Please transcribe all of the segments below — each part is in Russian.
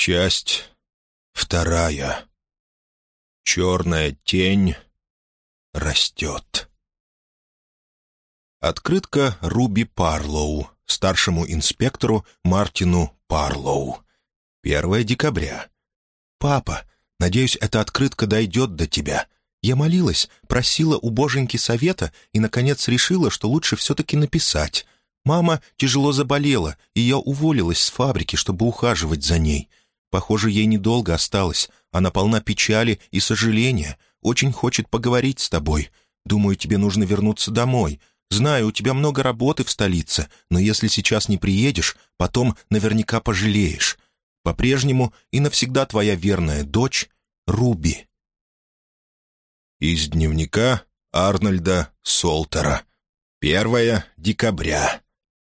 Часть вторая. Черная тень растет. Открытка Руби Парлоу, старшему инспектору Мартину Парлоу. 1 декабря. «Папа, надеюсь, эта открытка дойдет до тебя. Я молилась, просила у боженьки совета и, наконец, решила, что лучше все-таки написать. Мама тяжело заболела, и я уволилась с фабрики, чтобы ухаживать за ней. Похоже, ей недолго осталось. Она полна печали и сожаления. Очень хочет поговорить с тобой. Думаю, тебе нужно вернуться домой. Знаю, у тебя много работы в столице, но если сейчас не приедешь, потом наверняка пожалеешь. По-прежнему и навсегда твоя верная дочь Руби. Из дневника Арнольда Солтера. 1 декабря.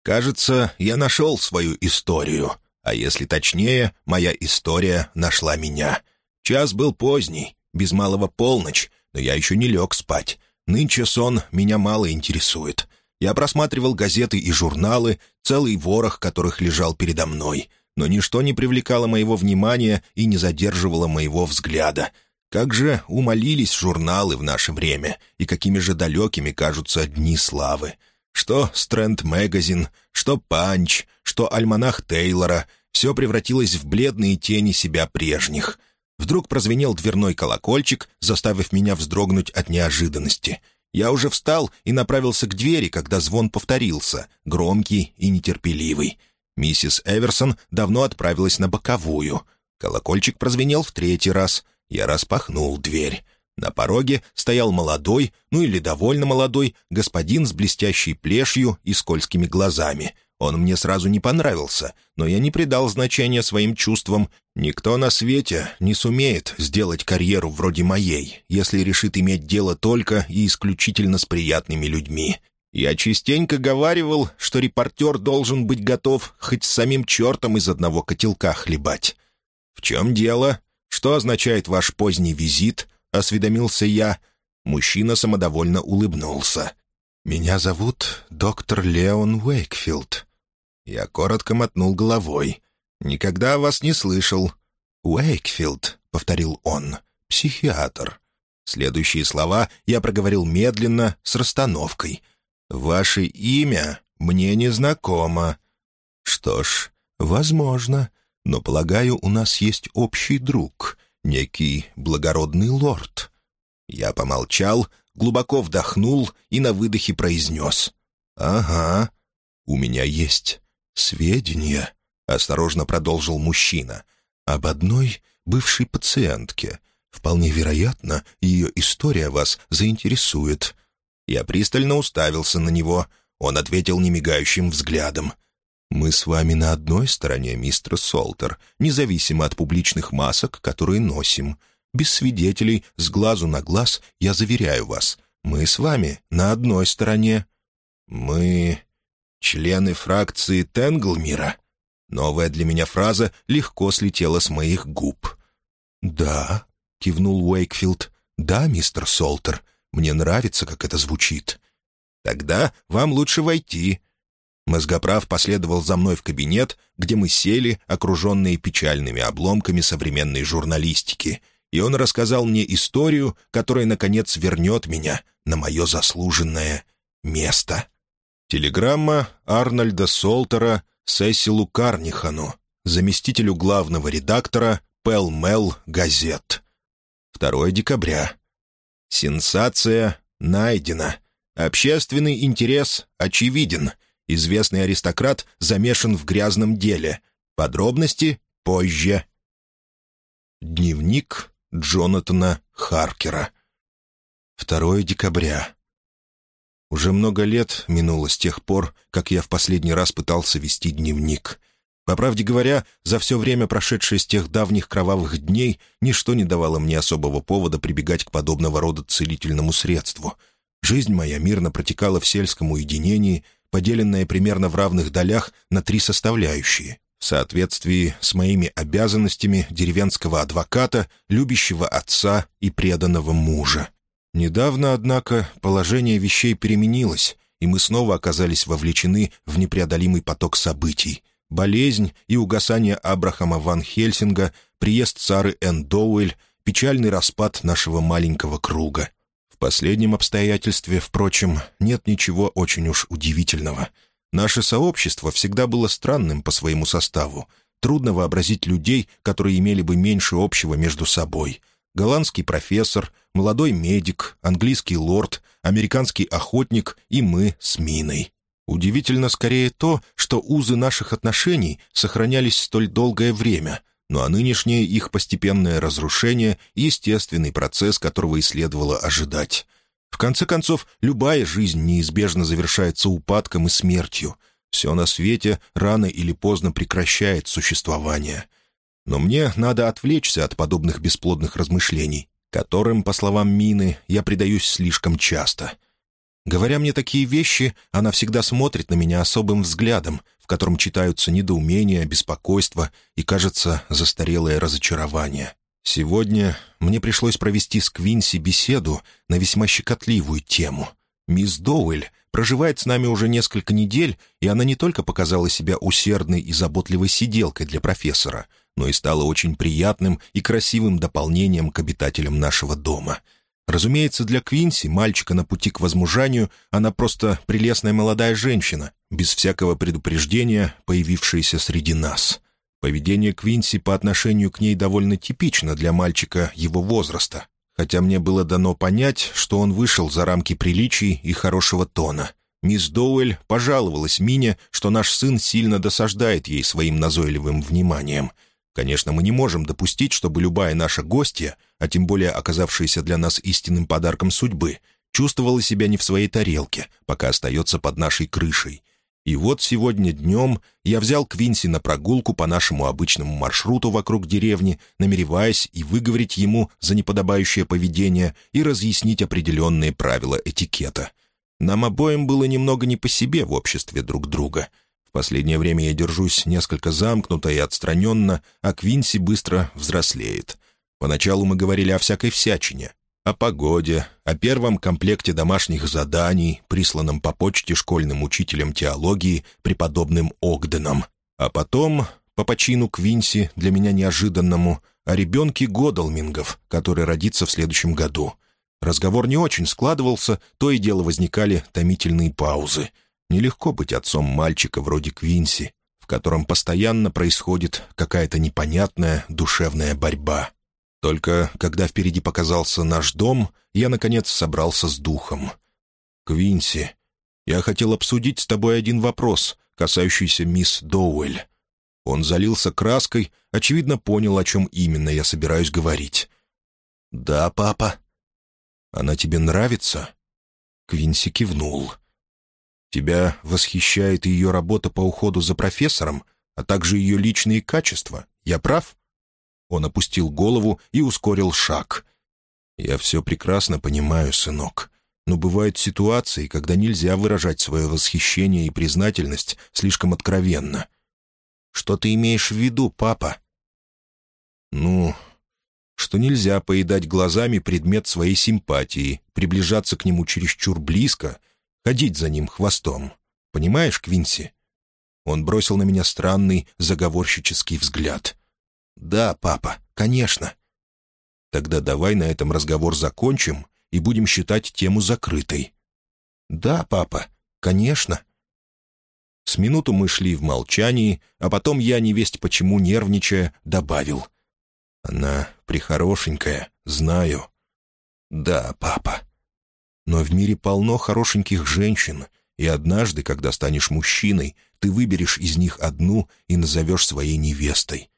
Кажется, я нашел свою историю. А если точнее, моя история нашла меня. Час был поздний, без малого полночь, но я еще не лег спать. Нынче сон меня мало интересует. Я просматривал газеты и журналы, целый ворох которых лежал передо мной. Но ничто не привлекало моего внимания и не задерживало моего взгляда. Как же умолились журналы в наше время, и какими же далекими кажутся дни славы. Что «Стрэнд Мэгазин», что «Панч», что «Альманах Тейлора» — все превратилось в бледные тени себя прежних. Вдруг прозвенел дверной колокольчик, заставив меня вздрогнуть от неожиданности. Я уже встал и направился к двери, когда звон повторился, громкий и нетерпеливый. Миссис Эверсон давно отправилась на боковую. Колокольчик прозвенел в третий раз. Я распахнул дверь. На пороге стоял молодой, ну или довольно молодой, господин с блестящей плешью и скользкими глазами. Он мне сразу не понравился, но я не придал значения своим чувствам. Никто на свете не сумеет сделать карьеру вроде моей, если решит иметь дело только и исключительно с приятными людьми. Я частенько говаривал, что репортер должен быть готов хоть с самим чертом из одного котелка хлебать. «В чем дело? Что означает ваш поздний визит?» — осведомился я. Мужчина самодовольно улыбнулся. «Меня зовут доктор Леон Уэйкфилд». Я коротко мотнул головой. «Никогда вас не слышал». «Уэйкфилд», — повторил он, — «психиатр». Следующие слова я проговорил медленно, с расстановкой. «Ваше имя мне не знакомо». «Что ж, возможно, но, полагаю, у нас есть общий друг, некий благородный лорд». Я помолчал, глубоко вдохнул и на выдохе произнес. «Ага, у меня есть сведения», — осторожно продолжил мужчина, «об одной бывшей пациентке. Вполне вероятно, ее история вас заинтересует». Я пристально уставился на него. Он ответил немигающим взглядом. «Мы с вами на одной стороне, мистер Солтер, независимо от публичных масок, которые носим. Без свидетелей, с глазу на глаз, я заверяю вас, мы с вами на одной стороне». «Мы члены фракции Тенглмира?» Новая для меня фраза легко слетела с моих губ. «Да», — кивнул Уэйкфилд, — «да, мистер Солтер, мне нравится, как это звучит». «Тогда вам лучше войти», Мозгоправ последовал за мной в кабинет, где мы сели, окруженные печальными обломками современной журналистики, и он рассказал мне историю, которая, наконец, вернет меня на мое заслуженное место. Телеграмма Арнольда Солтера Сесилу Карнихану, заместителю главного редактора Пел Мел газет. 2 декабря. Сенсация найдена. Общественный интерес очевиден — Известный аристократ замешан в грязном деле. Подробности позже. Дневник Джонатана Харкера. 2 декабря. Уже много лет минуло с тех пор, как я в последний раз пытался вести дневник. По правде говоря, за все время, прошедшее с тех давних кровавых дней, ничто не давало мне особого повода прибегать к подобного рода целительному средству. Жизнь моя мирно протекала в сельском уединении, поделенное примерно в равных долях на три составляющие, в соответствии с моими обязанностями деревенского адвоката, любящего отца и преданного мужа. Недавно, однако, положение вещей переменилось, и мы снова оказались вовлечены в непреодолимый поток событий. болезнь и угасание Абрахама ван Хельсинга, приезд Сары Энн Доуэль, печальный распад нашего маленького круга. Последнем обстоятельстве, впрочем, нет ничего очень уж удивительного. Наше сообщество всегда было странным по своему составу. Трудно вообразить людей, которые имели бы меньше общего между собой. Голландский профессор, молодой медик, английский лорд, американский охотник и мы с Миной. Удивительно скорее то, что узы наших отношений сохранялись столь долгое время, ну а нынешнее их постепенное разрушение — естественный процесс, которого и следовало ожидать. В конце концов, любая жизнь неизбежно завершается упадком и смертью. Все на свете рано или поздно прекращает существование. Но мне надо отвлечься от подобных бесплодных размышлений, которым, по словам Мины, я предаюсь слишком часто — Говоря мне такие вещи, она всегда смотрит на меня особым взглядом, в котором читаются недоумение, беспокойство и, кажется, застарелое разочарование. Сегодня мне пришлось провести с Квинси беседу на весьма щекотливую тему. Мисс Доуэль проживает с нами уже несколько недель, и она не только показала себя усердной и заботливой сиделкой для профессора, но и стала очень приятным и красивым дополнением к обитателям нашего дома — Разумеется, для Квинси, мальчика на пути к возмужанию, она просто прелестная молодая женщина, без всякого предупреждения, появившаяся среди нас. Поведение Квинси по отношению к ней довольно типично для мальчика его возраста, хотя мне было дано понять, что он вышел за рамки приличий и хорошего тона. Мисс Доуэль пожаловалась Мине, что наш сын сильно досаждает ей своим назойливым вниманием — Конечно, мы не можем допустить, чтобы любая наша гостья, а тем более оказавшаяся для нас истинным подарком судьбы, чувствовала себя не в своей тарелке, пока остается под нашей крышей. И вот сегодня днем я взял Квинси на прогулку по нашему обычному маршруту вокруг деревни, намереваясь и выговорить ему за неподобающее поведение и разъяснить определенные правила этикета. Нам обоим было немного не по себе в обществе друг друга — в последнее время я держусь несколько замкнуто и отстраненно, а Квинси быстро взрослеет. Поначалу мы говорили о всякой всячине. О погоде, о первом комплекте домашних заданий, присланном по почте школьным учителем теологии, преподобным Огденом. А потом, по почину Квинси, для меня неожиданному, о ребенке Годалмингов, который родится в следующем году. Разговор не очень складывался, то и дело возникали томительные паузы — Нелегко быть отцом мальчика вроде Квинси, в котором постоянно происходит какая-то непонятная душевная борьба. Только когда впереди показался наш дом, я, наконец, собрался с духом. «Квинси, я хотел обсудить с тобой один вопрос, касающийся мисс Доуэль». Он залился краской, очевидно, понял, о чем именно я собираюсь говорить. «Да, папа». «Она тебе нравится?» Квинси кивнул. Тебя восхищает ее работа по уходу за профессором, а также ее личные качества. Я прав?» Он опустил голову и ускорил шаг. «Я все прекрасно понимаю, сынок. Но бывают ситуации, когда нельзя выражать свое восхищение и признательность слишком откровенно. Что ты имеешь в виду, папа?» «Ну, что нельзя поедать глазами предмет своей симпатии, приближаться к нему чересчур близко — ходить за ним хвостом. Понимаешь, Квинси?» Он бросил на меня странный, заговорщический взгляд. «Да, папа, конечно». «Тогда давай на этом разговор закончим и будем считать тему закрытой». «Да, папа, конечно». С минуту мы шли в молчании, а потом я, невесть почему нервничая, добавил. «Она прихорошенькая, знаю». «Да, папа». Но в мире полно хорошеньких женщин, и однажды, когда станешь мужчиной, ты выберешь из них одну и назовешь своей невестой.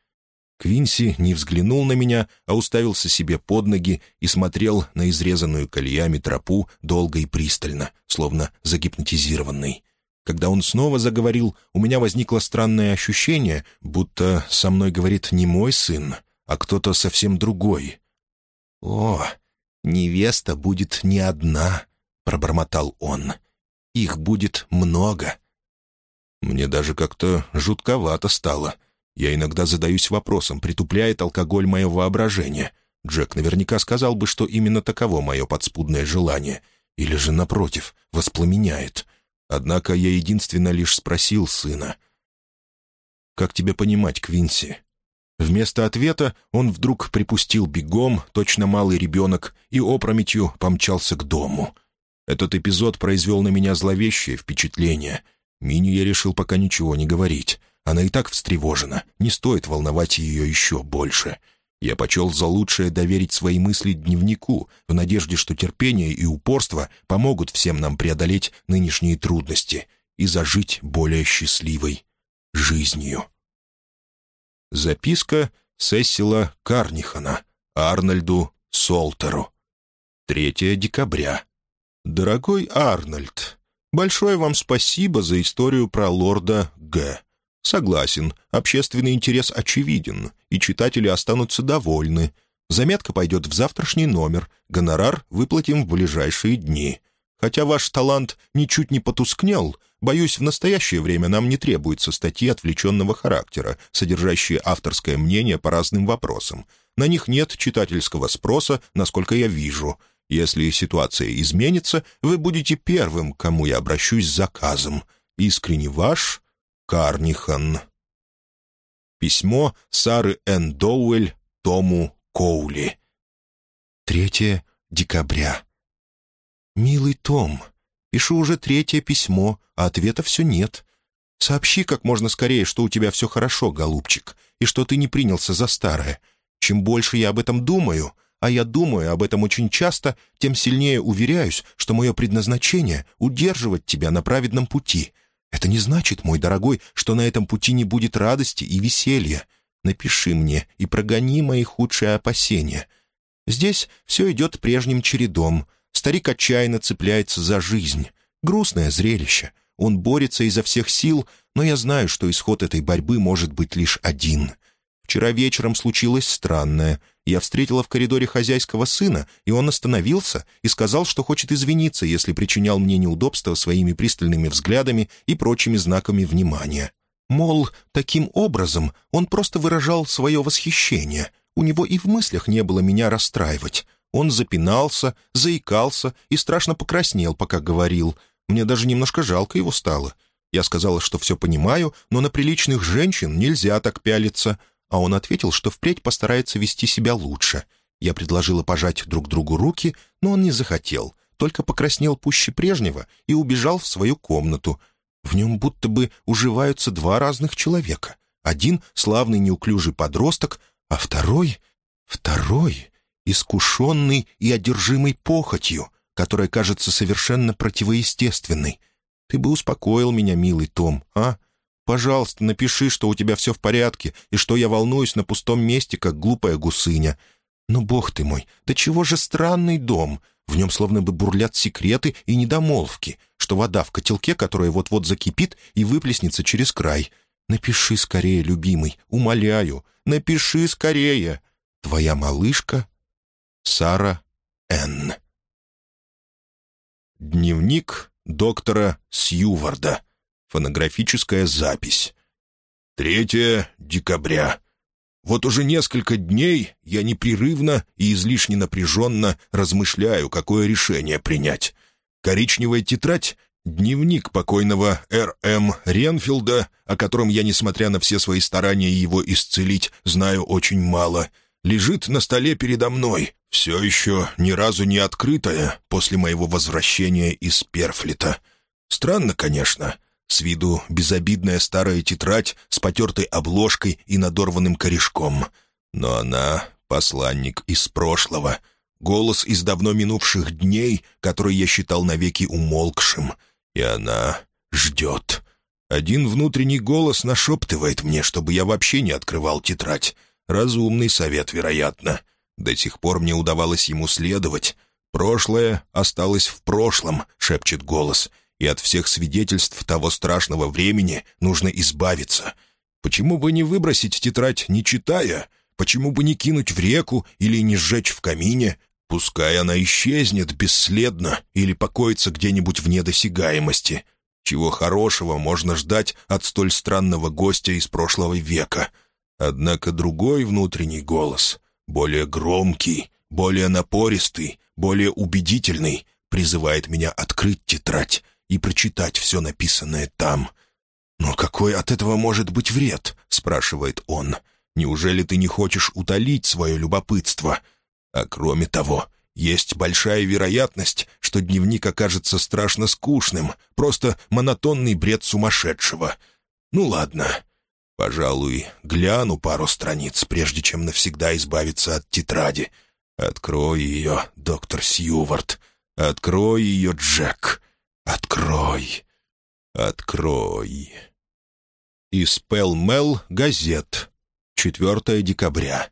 Квинси не взглянул на меня, а уставился себе под ноги и смотрел на изрезанную колеями тропу долго и пристально, словно загипнотизированный. Когда он снова заговорил, у меня возникло странное ощущение, будто со мной говорит не мой сын, а кто-то совсем другой. «О, «Невеста будет не одна», — пробормотал он. «Их будет много». Мне даже как-то жутковато стало. Я иногда задаюсь вопросом, притупляет алкоголь мое воображение. Джек наверняка сказал бы, что именно таково мое подспудное желание. Или же, напротив, воспламеняет. Однако я единственно лишь спросил сына. как тебе понимать, Квинси?» Вместо ответа он вдруг припустил бегом, точно малый ребенок, и опрометью помчался к дому. Этот эпизод произвел на меня зловещее впечатление. Миню я решил пока ничего не говорить. Она и так встревожена, не стоит волновать ее еще больше. Я почел за лучшее доверить свои мысли дневнику, в надежде, что терпение и упорство помогут всем нам преодолеть нынешние трудности и зажить более счастливой жизнью. Записка Сессила Карнихана Арнольду Солтеру. 3 декабря. «Дорогой Арнольд, большое вам спасибо за историю про лорда Г. Согласен, общественный интерес очевиден, и читатели останутся довольны. Заметка пойдет в завтрашний номер, гонорар выплатим в ближайшие дни. Хотя ваш талант ничуть не потускнел, боюсь, в настоящее время нам не требуются статьи отвлеченного характера, содержащие авторское мнение по разным вопросам. На них нет читательского спроса, насколько я вижу. Если ситуация изменится, вы будете первым, кому я обращусь с заказом. Искренне ваш Карнихан. Письмо Сары Н. Доуэль Тому Коули. 3 декабря. «Милый Том, пишу уже третье письмо, а ответа все нет. Сообщи как можно скорее, что у тебя все хорошо, голубчик, и что ты не принялся за старое. Чем больше я об этом думаю, а я думаю об этом очень часто, тем сильнее уверяюсь, что мое предназначение — удерживать тебя на праведном пути. Это не значит, мой дорогой, что на этом пути не будет радости и веселья. Напиши мне и прогони мои худшие опасения. Здесь все идет прежним чередом — Старик отчаянно цепляется за жизнь. Грустное зрелище. Он борется изо всех сил, но я знаю, что исход этой борьбы может быть лишь один. Вчера вечером случилось странное. Я встретила в коридоре хозяйского сына, и он остановился и сказал, что хочет извиниться, если причинял мне неудобства своими пристальными взглядами и прочими знаками внимания. Мол, таким образом он просто выражал свое восхищение. У него и в мыслях не было меня расстраивать. Он запинался, заикался и страшно покраснел, пока говорил. Мне даже немножко жалко его стало. Я сказала, что все понимаю, но на приличных женщин нельзя так пялиться. А он ответил, что впредь постарается вести себя лучше. Я предложила пожать друг другу руки, но он не захотел, только покраснел пуще прежнего и убежал в свою комнату. В нем будто бы уживаются два разных человека. Один — славный неуклюжий подросток, а второй... Второй искушенный и одержимый похотью, которая кажется совершенно противоестественной. Ты бы успокоил меня, милый Том, а? Пожалуйста, напиши, что у тебя все в порядке, и что я волнуюсь на пустом месте, как глупая гусыня. Но, бог ты мой, да чего же странный дом? В нем словно бы бурлят секреты и недомолвки, что вода в котелке, которая вот-вот закипит и выплеснется через край. Напиши скорее, любимый, умоляю, напиши скорее. Твоя малышка Сара Н. Дневник доктора Сьюварда. Фонографическая запись. 3 декабря. Вот уже несколько дней я непрерывно и излишне напряженно размышляю, какое решение принять. Коричневая тетрадь — дневник покойного Р.М. Ренфилда, о котором я, несмотря на все свои старания его исцелить, знаю очень мало — лежит на столе передо мной, все еще ни разу не открытая после моего возвращения из Перфлита. Странно, конечно. С виду безобидная старая тетрадь с потертой обложкой и надорванным корешком. Но она — посланник из прошлого, голос из давно минувших дней, который я считал навеки умолкшим. И она ждет. Один внутренний голос нашептывает мне, чтобы я вообще не открывал тетрадь. Разумный совет, вероятно. До сих пор мне удавалось ему следовать. «Прошлое осталось в прошлом», — шепчет голос, «и от всех свидетельств того страшного времени нужно избавиться. Почему бы не выбросить тетрадь, не читая? Почему бы не кинуть в реку или не сжечь в камине? Пускай она исчезнет бесследно или покоится где-нибудь вне досягаемости. Чего хорошего можно ждать от столь странного гостя из прошлого века?» Однако другой внутренний голос, более громкий, более напористый, более убедительный, призывает меня открыть тетрадь и прочитать все написанное там. «Но какой от этого может быть вред?» — спрашивает он. «Неужели ты не хочешь утолить свое любопытство? А кроме того, есть большая вероятность, что дневник окажется страшно скучным, просто монотонный бред сумасшедшего. Ну ладно, пожалуй, гляну пару страниц, прежде чем навсегда избавиться от тетради. Открой ее, доктор Сьювард. Открой ее, Джек. Открой. Открой. Из Пэл-Мэл газет. 4 декабря.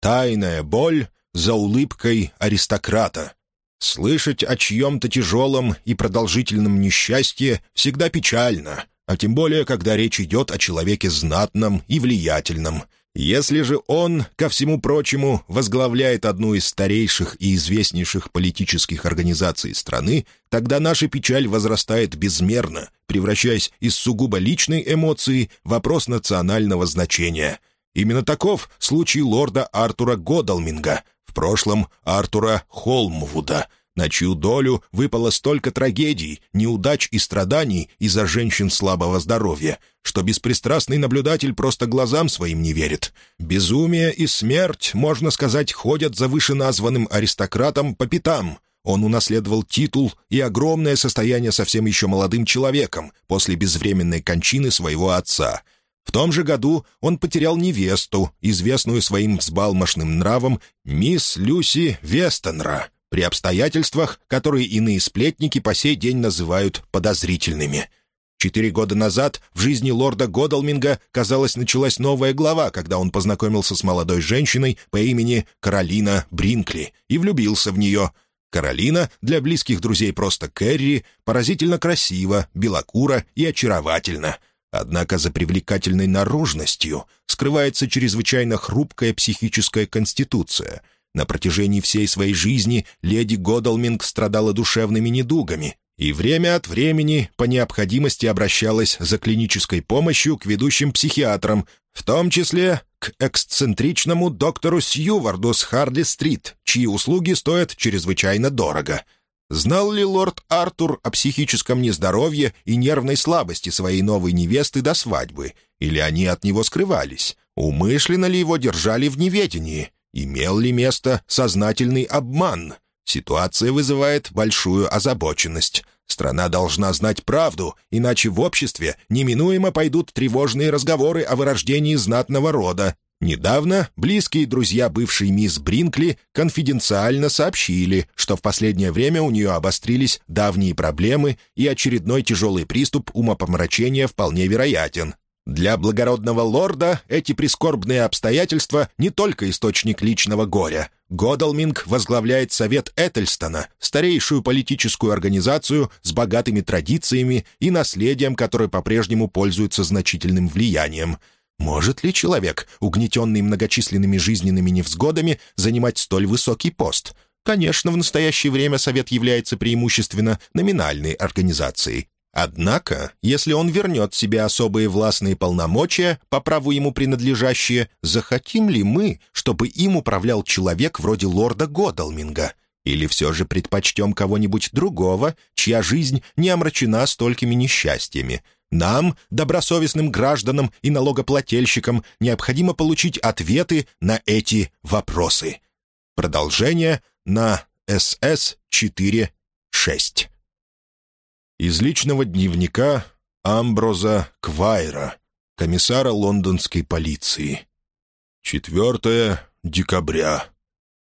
Тайная боль за улыбкой аристократа. Слышать о чьем-то тяжелом и продолжительном несчастье всегда печально, а тем более, когда речь идет о человеке знатном и влиятельном. Если же он, ко всему прочему, возглавляет одну из старейших и известнейших политических организаций страны, тогда наша печаль возрастает безмерно, превращаясь из сугубо личной эмоции в вопрос национального значения. Именно таков случай лорда Артура Годалминга — прошлом Артура Холмвуда, на чью долю выпало столько трагедий, неудач и страданий из-за женщин слабого здоровья, что беспристрастный наблюдатель просто глазам своим не верит. Безумие и смерть, можно сказать, ходят за вышеназванным аристократом по пятам. Он унаследовал титул и огромное состояние совсем еще молодым человеком после безвременной кончины своего отца — в том же году он потерял невесту, известную своим взбалмошным нравом, мисс Люси Вестенра, при обстоятельствах, которые иные сплетники по сей день называют подозрительными. Четыре года назад в жизни лорда Годалминга, казалось, началась новая глава, когда он познакомился с молодой женщиной по имени Каролина Бринкли и влюбился в нее. Каролина, для близких друзей просто Кэрри, поразительно красива, белокура и очаровательна — Однако за привлекательной наружностью скрывается чрезвычайно хрупкая психическая конституция. На протяжении всей своей жизни леди Годалминг страдала душевными недугами и время от времени по необходимости обращалась за клинической помощью к ведущим психиатрам, в том числе к эксцентричному доктору Сьюварду с Харли-стрит, чьи услуги стоят чрезвычайно дорого — Знал ли лорд Артур о психическом нездоровье и нервной слабости своей новой невесты до свадьбы? Или они от него скрывались? Умышленно ли его держали в неведении? Имел ли место сознательный обман? Ситуация вызывает большую озабоченность. Страна должна знать правду, иначе в обществе неминуемо пойдут тревожные разговоры о вырождении знатного рода, Недавно близкие друзья бывшей мисс Бринкли конфиденциально сообщили, что в последнее время у нее обострились давние проблемы и очередной тяжелый приступ умопомрачения вполне вероятен. Для благородного лорда эти прискорбные обстоятельства не только источник личного горя. Годалминг возглавляет Совет Этельстона, старейшую политическую организацию с богатыми традициями и наследием, которое по-прежнему пользуется значительным влиянием – может ли человек, угнетенный многочисленными жизненными невзгодами, занимать столь высокий пост? Конечно, в настоящее время Совет является преимущественно номинальной организацией. Однако, если он вернет себе особые властные полномочия, по праву ему принадлежащие, захотим ли мы, чтобы им управлял человек вроде лорда Годалминга? Или все же предпочтем кого-нибудь другого, чья жизнь не омрачена столькими несчастьями, нам, добросовестным гражданам и налогоплательщикам, необходимо получить ответы на эти вопросы. Продолжение на СС-4-6. Из личного дневника Амброза Квайра, комиссара лондонской полиции. 4 декабря.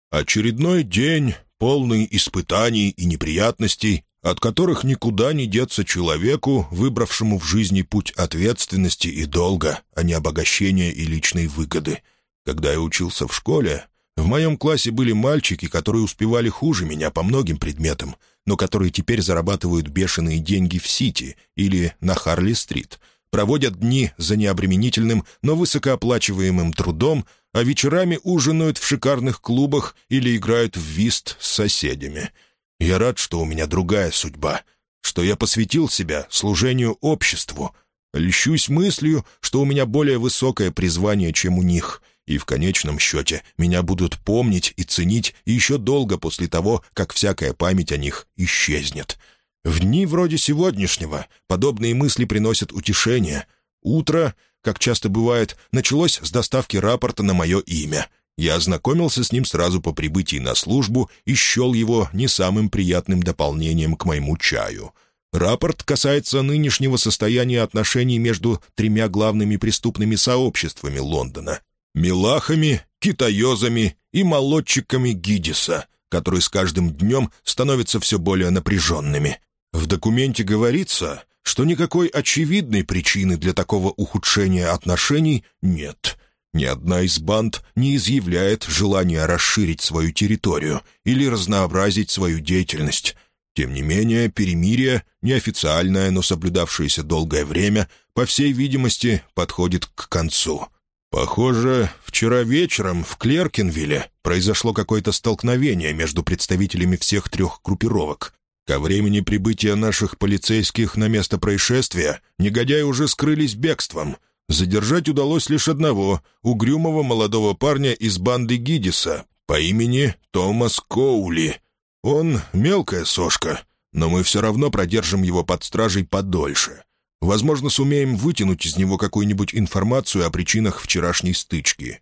Очередной день, полный испытаний и неприятностей, от которых никуда не деться человеку, выбравшему в жизни путь ответственности и долга, а не обогащения и личной выгоды. Когда я учился в школе, в моем классе были мальчики, которые успевали хуже меня по многим предметам, но которые теперь зарабатывают бешеные деньги в Сити или на Харли-стрит, проводят дни за необременительным, но высокооплачиваемым трудом, а вечерами ужинают в шикарных клубах или играют в вист с соседями — я рад, что у меня другая судьба, что я посвятил себя служению обществу. Льщусь мыслью, что у меня более высокое призвание, чем у них, и в конечном счете меня будут помнить и ценить еще долго после того, как всякая память о них исчезнет. В дни вроде сегодняшнего подобные мысли приносят утешение. Утро, как часто бывает, началось с доставки рапорта на мое имя. Я ознакомился с ним сразу по прибытии на службу и счел его не самым приятным дополнением к моему чаю. Рапорт касается нынешнего состояния отношений между тремя главными преступными сообществами Лондона — Милахами, китаёзами и молодчиками Гидиса, которые с каждым днем становятся все более напряженными. В документе говорится, что никакой очевидной причины для такого ухудшения отношений нет. Ни одна из банд не изъявляет желания расширить свою территорию или разнообразить свою деятельность. Тем не менее, перемирие, неофициальное, но соблюдавшееся долгое время, по всей видимости, подходит к концу. Похоже, вчера вечером в Клеркенвилле произошло какое-то столкновение между представителями всех трех группировок. Ко времени прибытия наших полицейских на место происшествия негодяи уже скрылись бегством. Задержать удалось лишь одного, угрюмого молодого парня из банды Гидиса по имени Томас Коули. Он мелкая сошка, но мы все равно продержим его под стражей подольше. Возможно, сумеем вытянуть из него какую-нибудь информацию о причинах вчерашней стычки.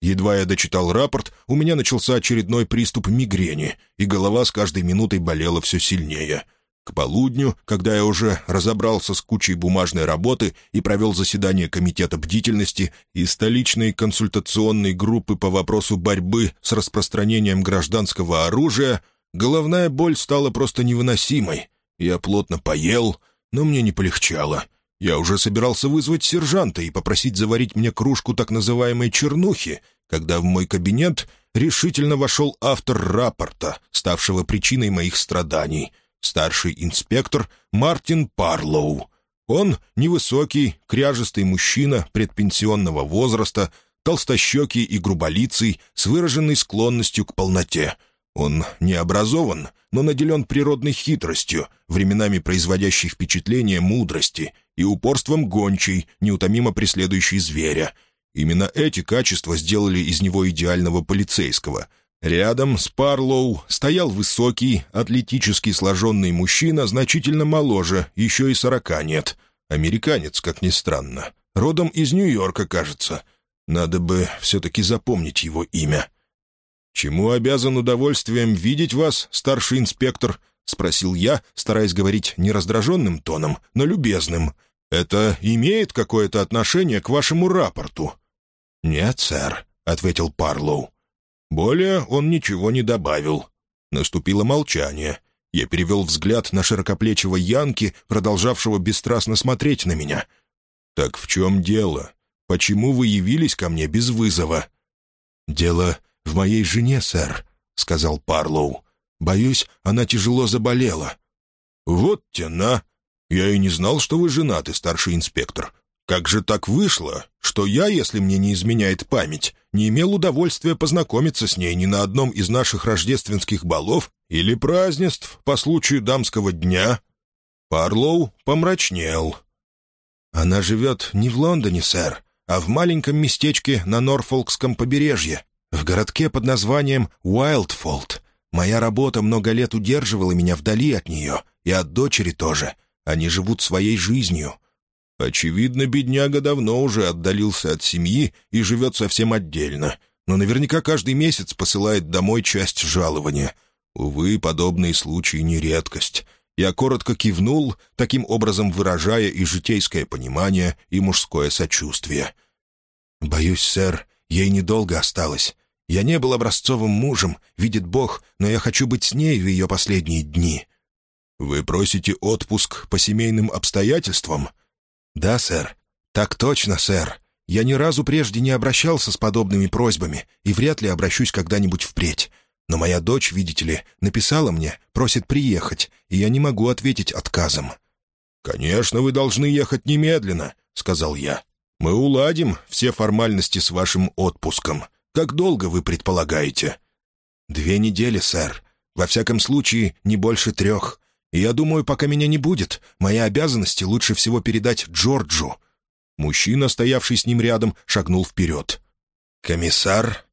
Едва я дочитал рапорт, у меня начался очередной приступ мигрени, и голова с каждой минутой болела все сильнее. К полудню, когда я уже разобрался с кучей бумажной работы и провел заседание Комитета бдительности и столичной консультационной группы по вопросу борьбы с распространением гражданского оружия, головная боль стала просто невыносимой. Я плотно поел, но мне не полегчало — я уже собирался вызвать сержанта и попросить заварить мне кружку так называемой чернухи, когда в мой кабинет решительно вошел автор рапорта, ставшего причиной моих страданий, старший инспектор Мартин Парлоу. Он невысокий, кряжестый мужчина предпенсионного возраста, толстощекий и груболицый, с выраженной склонностью к полноте. Он не образован, но наделен природной хитростью, временами производящей впечатление мудрости — и упорством гончей, неутомимо преследующей зверя. Именно эти качества сделали из него идеального полицейского. Рядом с Парлоу стоял высокий, атлетически сложенный мужчина, значительно моложе, еще и сорока нет. Американец, как ни странно. Родом из Нью-Йорка, кажется. Надо бы все-таки запомнить его имя. «Чему обязан удовольствием видеть вас, старший инспектор?» — спросил я, стараясь говорить не раздраженным тоном, но любезным. «Это имеет какое-то отношение к вашему рапорту?» «Нет, сэр», — ответил Парлоу. Более он ничего не добавил. Наступило молчание. Я перевел взгляд на широкоплечего Янки, продолжавшего бесстрастно смотреть на меня. «Так в чем дело? Почему вы явились ко мне без вызова?» «Дело в моей жене, сэр», — сказал Парлоу. «Боюсь, она тяжело заболела». «Вот тена!» «Я и не знал, что вы женаты, старший инспектор. Как же так вышло, что я, если мне не изменяет память, не имел удовольствия познакомиться с ней ни на одном из наших рождественских балов или празднеств по случаю дамского дня?» Парлоу помрачнел. «Она живет не в Лондоне, сэр, а в маленьком местечке на Норфолкском побережье, в городке под названием Уайлдфолд. Моя работа много лет удерживала меня вдали от нее, и от дочери тоже. Они живут своей жизнью. Очевидно, бедняга давно уже отдалился от семьи и живет совсем отдельно, но наверняка каждый месяц посылает домой часть жалования. Увы, подобные случаи не редкость. Я коротко кивнул, таким образом выражая и житейское понимание, и мужское сочувствие. «Боюсь, сэр, ей недолго осталось. Я не был образцовым мужем, видит Бог, но я хочу быть с ней в ее последние дни. «Вы просите отпуск по семейным обстоятельствам?» «Да, сэр». «Так точно, сэр. Я ни разу прежде не обращался с подобными просьбами и вряд ли обращусь когда-нибудь впредь. Но моя дочь, видите ли, написала мне, просит приехать, и я не могу ответить отказом». «Конечно, вы должны ехать немедленно», — сказал я. «Мы уладим все формальности с вашим отпуском. Как долго вы предполагаете?» «Две недели, сэр. Во всяком случае, не больше трех. И я думаю, пока меня не будет, мои обязанности лучше всего передать Джорджу». Мужчина, стоявший с ним рядом, шагнул вперед. «Комиссар?»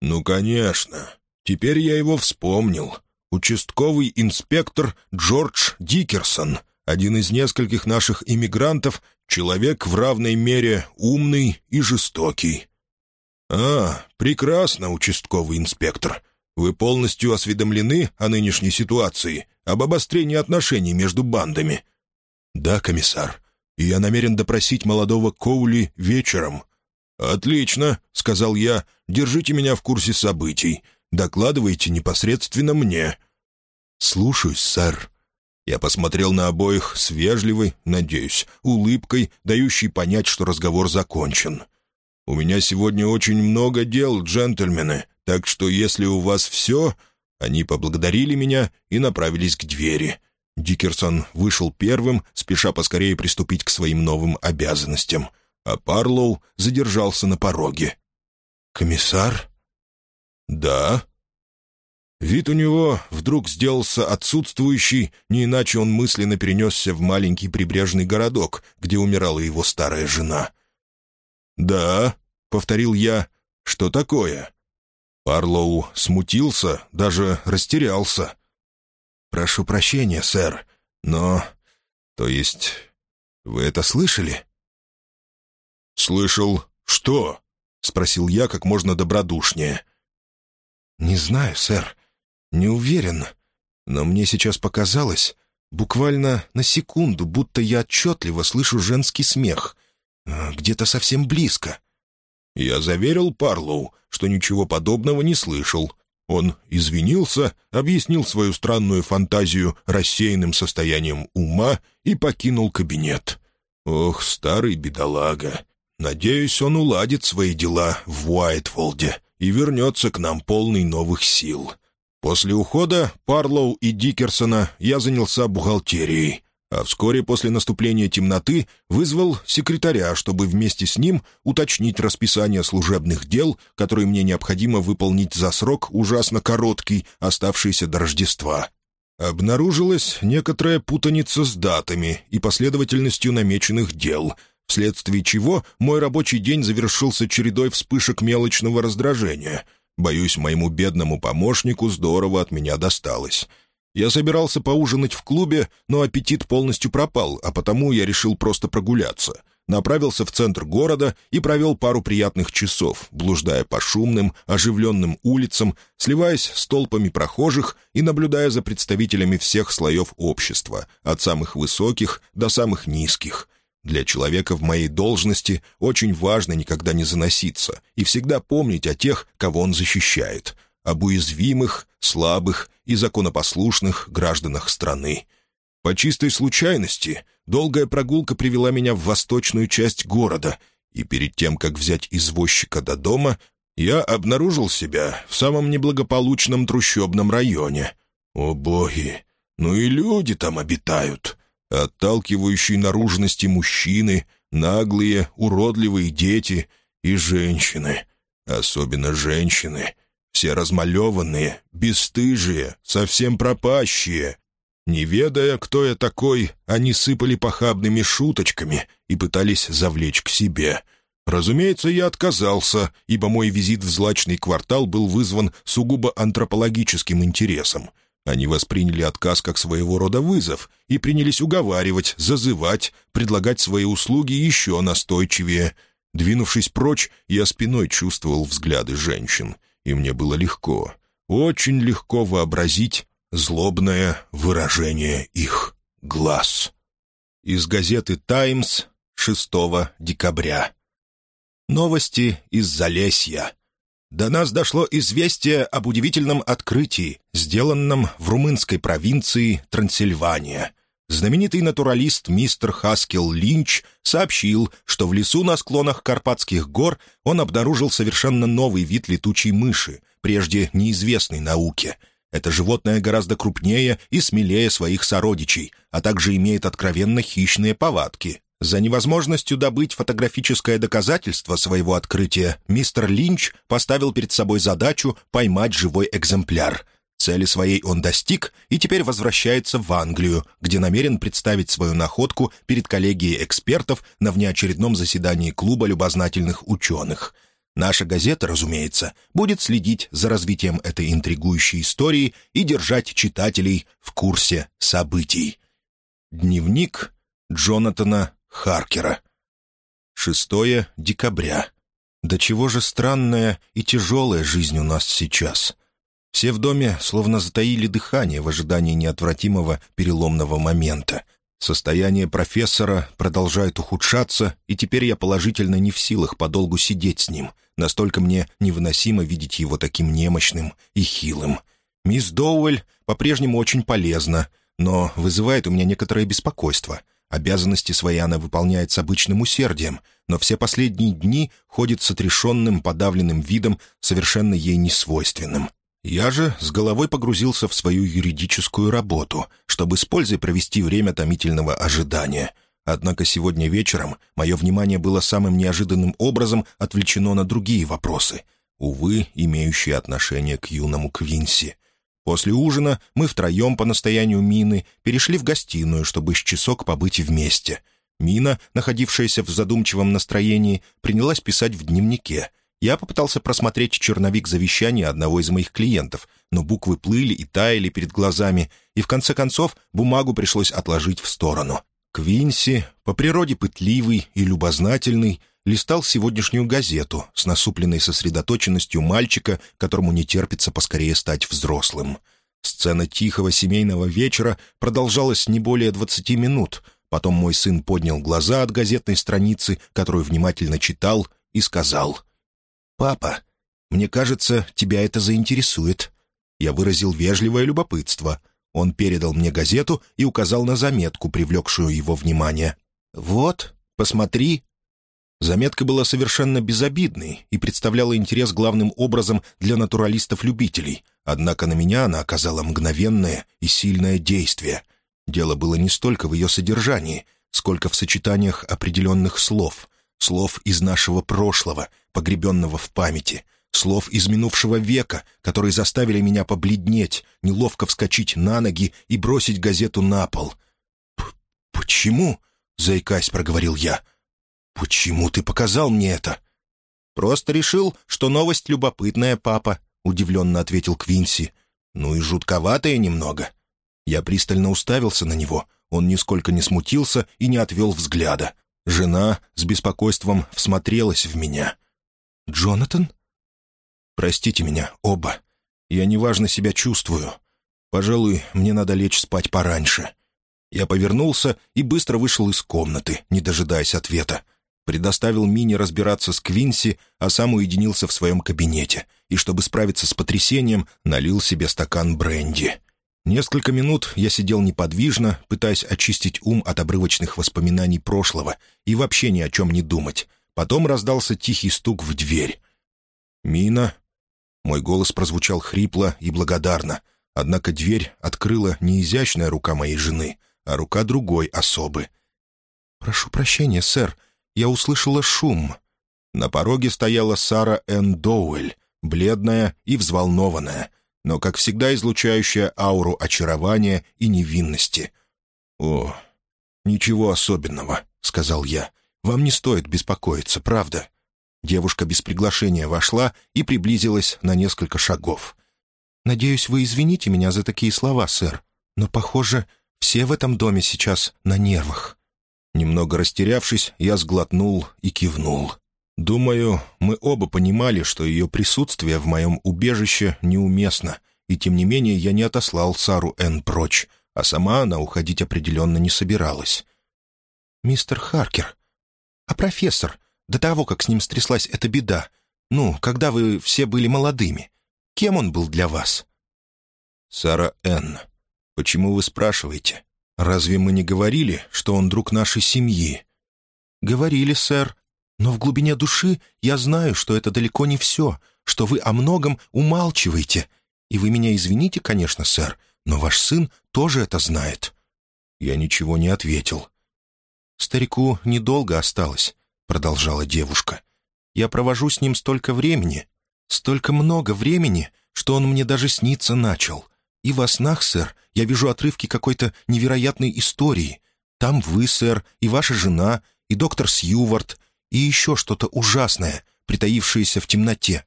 «Ну, конечно. Теперь я его вспомнил. участковый инспектор Джордж Дикерсон, один из нескольких наших иммигрантов, человек в равной мере умный и жестокий». «А, прекрасно, участковый инспектор. Вы полностью осведомлены о нынешней ситуации, об обострении отношений между бандами?» «Да, комиссар. И я намерен допросить молодого Коули вечером». «Отлично», — сказал я. «Держите меня в курсе событий. Докладывайте непосредственно мне». «Слушаюсь, сэр». Я посмотрел на обоих с вежливой, надеюсь, улыбкой, дающей понять, что разговор закончен. «У меня сегодня очень много дел, джентльмены, так что если у вас все...» Они поблагодарили меня и направились к двери. Дикерсон вышел первым, спеша поскорее приступить к своим новым обязанностям, а Парлоу задержался на пороге. «Комиссар?» «Да». Вид у него вдруг сделался отсутствующий, не иначе он мысленно перенесся в маленький прибрежный городок, где умирала его старая жена. «Да», — повторил я, — «что такое?» Парлоу смутился, даже растерялся. «Прошу прощения, сэр, но... То есть... Вы это слышали?» «Слышал что?» — спросил я как можно добродушнее. «Не знаю, сэр. Не уверен. Но мне сейчас показалось, буквально на секунду, будто я отчетливо слышу женский смех. А, где-то совсем близко». Я заверил Парлоу, что ничего подобного не слышал. Он извинился, объяснил свою странную фантазию рассеянным состоянием ума и покинул кабинет. Ох, старый бедолага. Надеюсь, он уладит свои дела в Уайтфолде и вернется к нам полный новых сил. После ухода Парлоу и Дикерсона я занялся бухгалтерией а вскоре после наступления темноты вызвал секретаря, чтобы вместе с ним уточнить расписание служебных дел, которые мне необходимо выполнить за срок ужасно короткий, оставшийся до Рождества. Обнаружилась некоторая путаница с датами и последовательностью намеченных дел, вследствие чего мой рабочий день завершился чередой вспышек мелочного раздражения. Боюсь, моему бедному помощнику здорово от меня досталось. Я собирался поужинать в клубе, но аппетит полностью пропал, а потому я решил просто прогуляться. Направился в центр города и провел пару приятных часов, блуждая по шумным, оживленным улицам, сливаясь с толпами прохожих и наблюдая за представителями всех слоев общества, от самых высоких до самых низких. Для человека в моей должности очень важно никогда не заноситься и всегда помнить о тех, кого он защищает — об уязвимых, слабых и законопослушных гражданах страны. По чистой случайности долгая прогулка привела меня в восточную часть города, и перед тем, как взять извозчика до дома, я обнаружил себя в самом неблагополучном трущобном районе. О боги! Ну и люди там обитают. Отталкивающие наружности мужчины, наглые, уродливые дети и женщины. Особенно женщины, все размалеванные, бесстыжие, совсем пропащие. Не ведая, кто я такой, они сыпали похабными шуточками и пытались завлечь к себе. Разумеется, я отказался, ибо мой визит в злачный квартал был вызван сугубо антропологическим интересом. Они восприняли отказ как своего рода вызов и принялись уговаривать, зазывать, предлагать свои услуги еще настойчивее. Двинувшись прочь, я спиной чувствовал взгляды женщин — и мне было легко, очень легко вообразить злобное выражение их глаз. Из газеты «Таймс» 6 декабря. Новости из Залесья. До нас дошло известие об удивительном открытии, сделанном в румынской провинции Трансильвания. Знаменитый натуралист мистер Хаскел Линч сообщил, что в лесу на склонах Карпатских гор он обнаружил совершенно новый вид летучей мыши, прежде неизвестной науке. Это животное гораздо крупнее и смелее своих сородичей, а также имеет откровенно хищные повадки. За невозможностью добыть фотографическое доказательство своего открытия мистер Линч поставил перед собой задачу поймать живой экземпляр — Цели своей он достиг и теперь возвращается в Англию, где намерен представить свою находку перед коллегией экспертов на внеочередном заседании клуба любознательных ученых. Наша газета, разумеется, будет следить за развитием этой интригующей истории и держать читателей в курсе событий. Дневник Джонатана Харкера. 6 декабря. До чего же странная и тяжелая жизнь у нас сейчас. Все в доме словно затаили дыхание в ожидании неотвратимого переломного момента. Состояние профессора продолжает ухудшаться, и теперь я положительно не в силах подолгу сидеть с ним. Настолько мне невыносимо видеть его таким немощным и хилым. Мисс Доуэль по-прежнему очень полезна, но вызывает у меня некоторое беспокойство. Обязанности свои она выполняет с обычным усердием, но все последние дни ходит с отрешенным, подавленным видом, совершенно ей несвойственным. Я же с головой погрузился в свою юридическую работу, чтобы с пользой провести время томительного ожидания. Однако сегодня вечером мое внимание было самым неожиданным образом отвлечено на другие вопросы, увы, имеющие отношение к юному Квинси. После ужина мы втроем по настоянию Мины перешли в гостиную, чтобы с часок побыть вместе. Мина, находившаяся в задумчивом настроении, принялась писать в дневнике — я попытался просмотреть черновик завещания одного из моих клиентов, но буквы плыли и таяли перед глазами, и в конце концов бумагу пришлось отложить в сторону. Квинси, по природе пытливый и любознательный, листал сегодняшнюю газету с насупленной сосредоточенностью мальчика, которому не терпится поскорее стать взрослым. Сцена тихого семейного вечера продолжалась не более двадцати минут. Потом мой сын поднял глаза от газетной страницы, которую внимательно читал, и сказал — «Папа, мне кажется, тебя это заинтересует». Я выразил вежливое любопытство. Он передал мне газету и указал на заметку, привлекшую его внимание. «Вот, посмотри». Заметка была совершенно безобидной и представляла интерес главным образом для натуралистов-любителей, однако на меня она оказала мгновенное и сильное действие. Дело было не столько в ее содержании, сколько в сочетаниях определенных слов — слов из нашего прошлого, погребенного в памяти, слов из минувшего века, которые заставили меня побледнеть, неловко вскочить на ноги и бросить газету на пол. «Почему?» — заикаясь, проговорил я. «Почему ты показал мне это?» «Просто решил, что новость любопытная, папа», — удивленно ответил Квинси. «Ну и жутковатая немного». Я пристально уставился на него. Он нисколько не смутился и не отвел взгляда. Жена с беспокойством всмотрелась в меня. «Джонатан?» «Простите меня, оба. Я неважно себя чувствую. Пожалуй, мне надо лечь спать пораньше». Я повернулся и быстро вышел из комнаты, не дожидаясь ответа. Предоставил Мине разбираться с Квинси, а сам уединился в своем кабинете и, чтобы справиться с потрясением, налил себе стакан бренди. Несколько минут я сидел неподвижно, пытаясь очистить ум от обрывочных воспоминаний прошлого и вообще ни о чем не думать. Потом раздался тихий стук в дверь. «Мина?» Мой голос прозвучал хрипло и благодарно, однако дверь открыла не изящная рука моей жены, а рука другой особы. «Прошу прощения, сэр, я услышала шум». На пороге стояла Сара Энн Доуэль, бледная и взволнованная — но, как всегда, излучающая ауру очарования и невинности. «О, ничего особенного», — сказал я. «Вам не стоит беспокоиться, правда?» Девушка без приглашения вошла и приблизилась на несколько шагов. «Надеюсь, вы извините меня за такие слова, сэр, но, похоже, все в этом доме сейчас на нервах». Немного растерявшись, я сглотнул и кивнул. Думаю, мы оба понимали, что ее присутствие в моем убежище неуместно, и тем не менее я не отослал Сару Н. прочь, а сама она уходить определенно не собиралась. «Мистер Харкер, а профессор, до того, как с ним стряслась эта беда, ну, когда вы все были молодыми, кем он был для вас?» «Сара Н. Почему вы спрашиваете? Разве мы не говорили, что он друг нашей семьи?» «Говорили, сэр, но в глубине души я знаю, что это далеко не все, что вы о многом умалчиваете. И вы меня извините, конечно, сэр, но ваш сын тоже это знает». Я ничего не ответил. «Старику недолго осталось», — продолжала девушка. «Я провожу с ним столько времени, столько много времени, что он мне даже сниться начал. И во снах, сэр, я вижу отрывки какой-то невероятной истории. Там вы, сэр, и ваша жена, и доктор Сьювард, и еще что-то ужасное, притаившееся в темноте.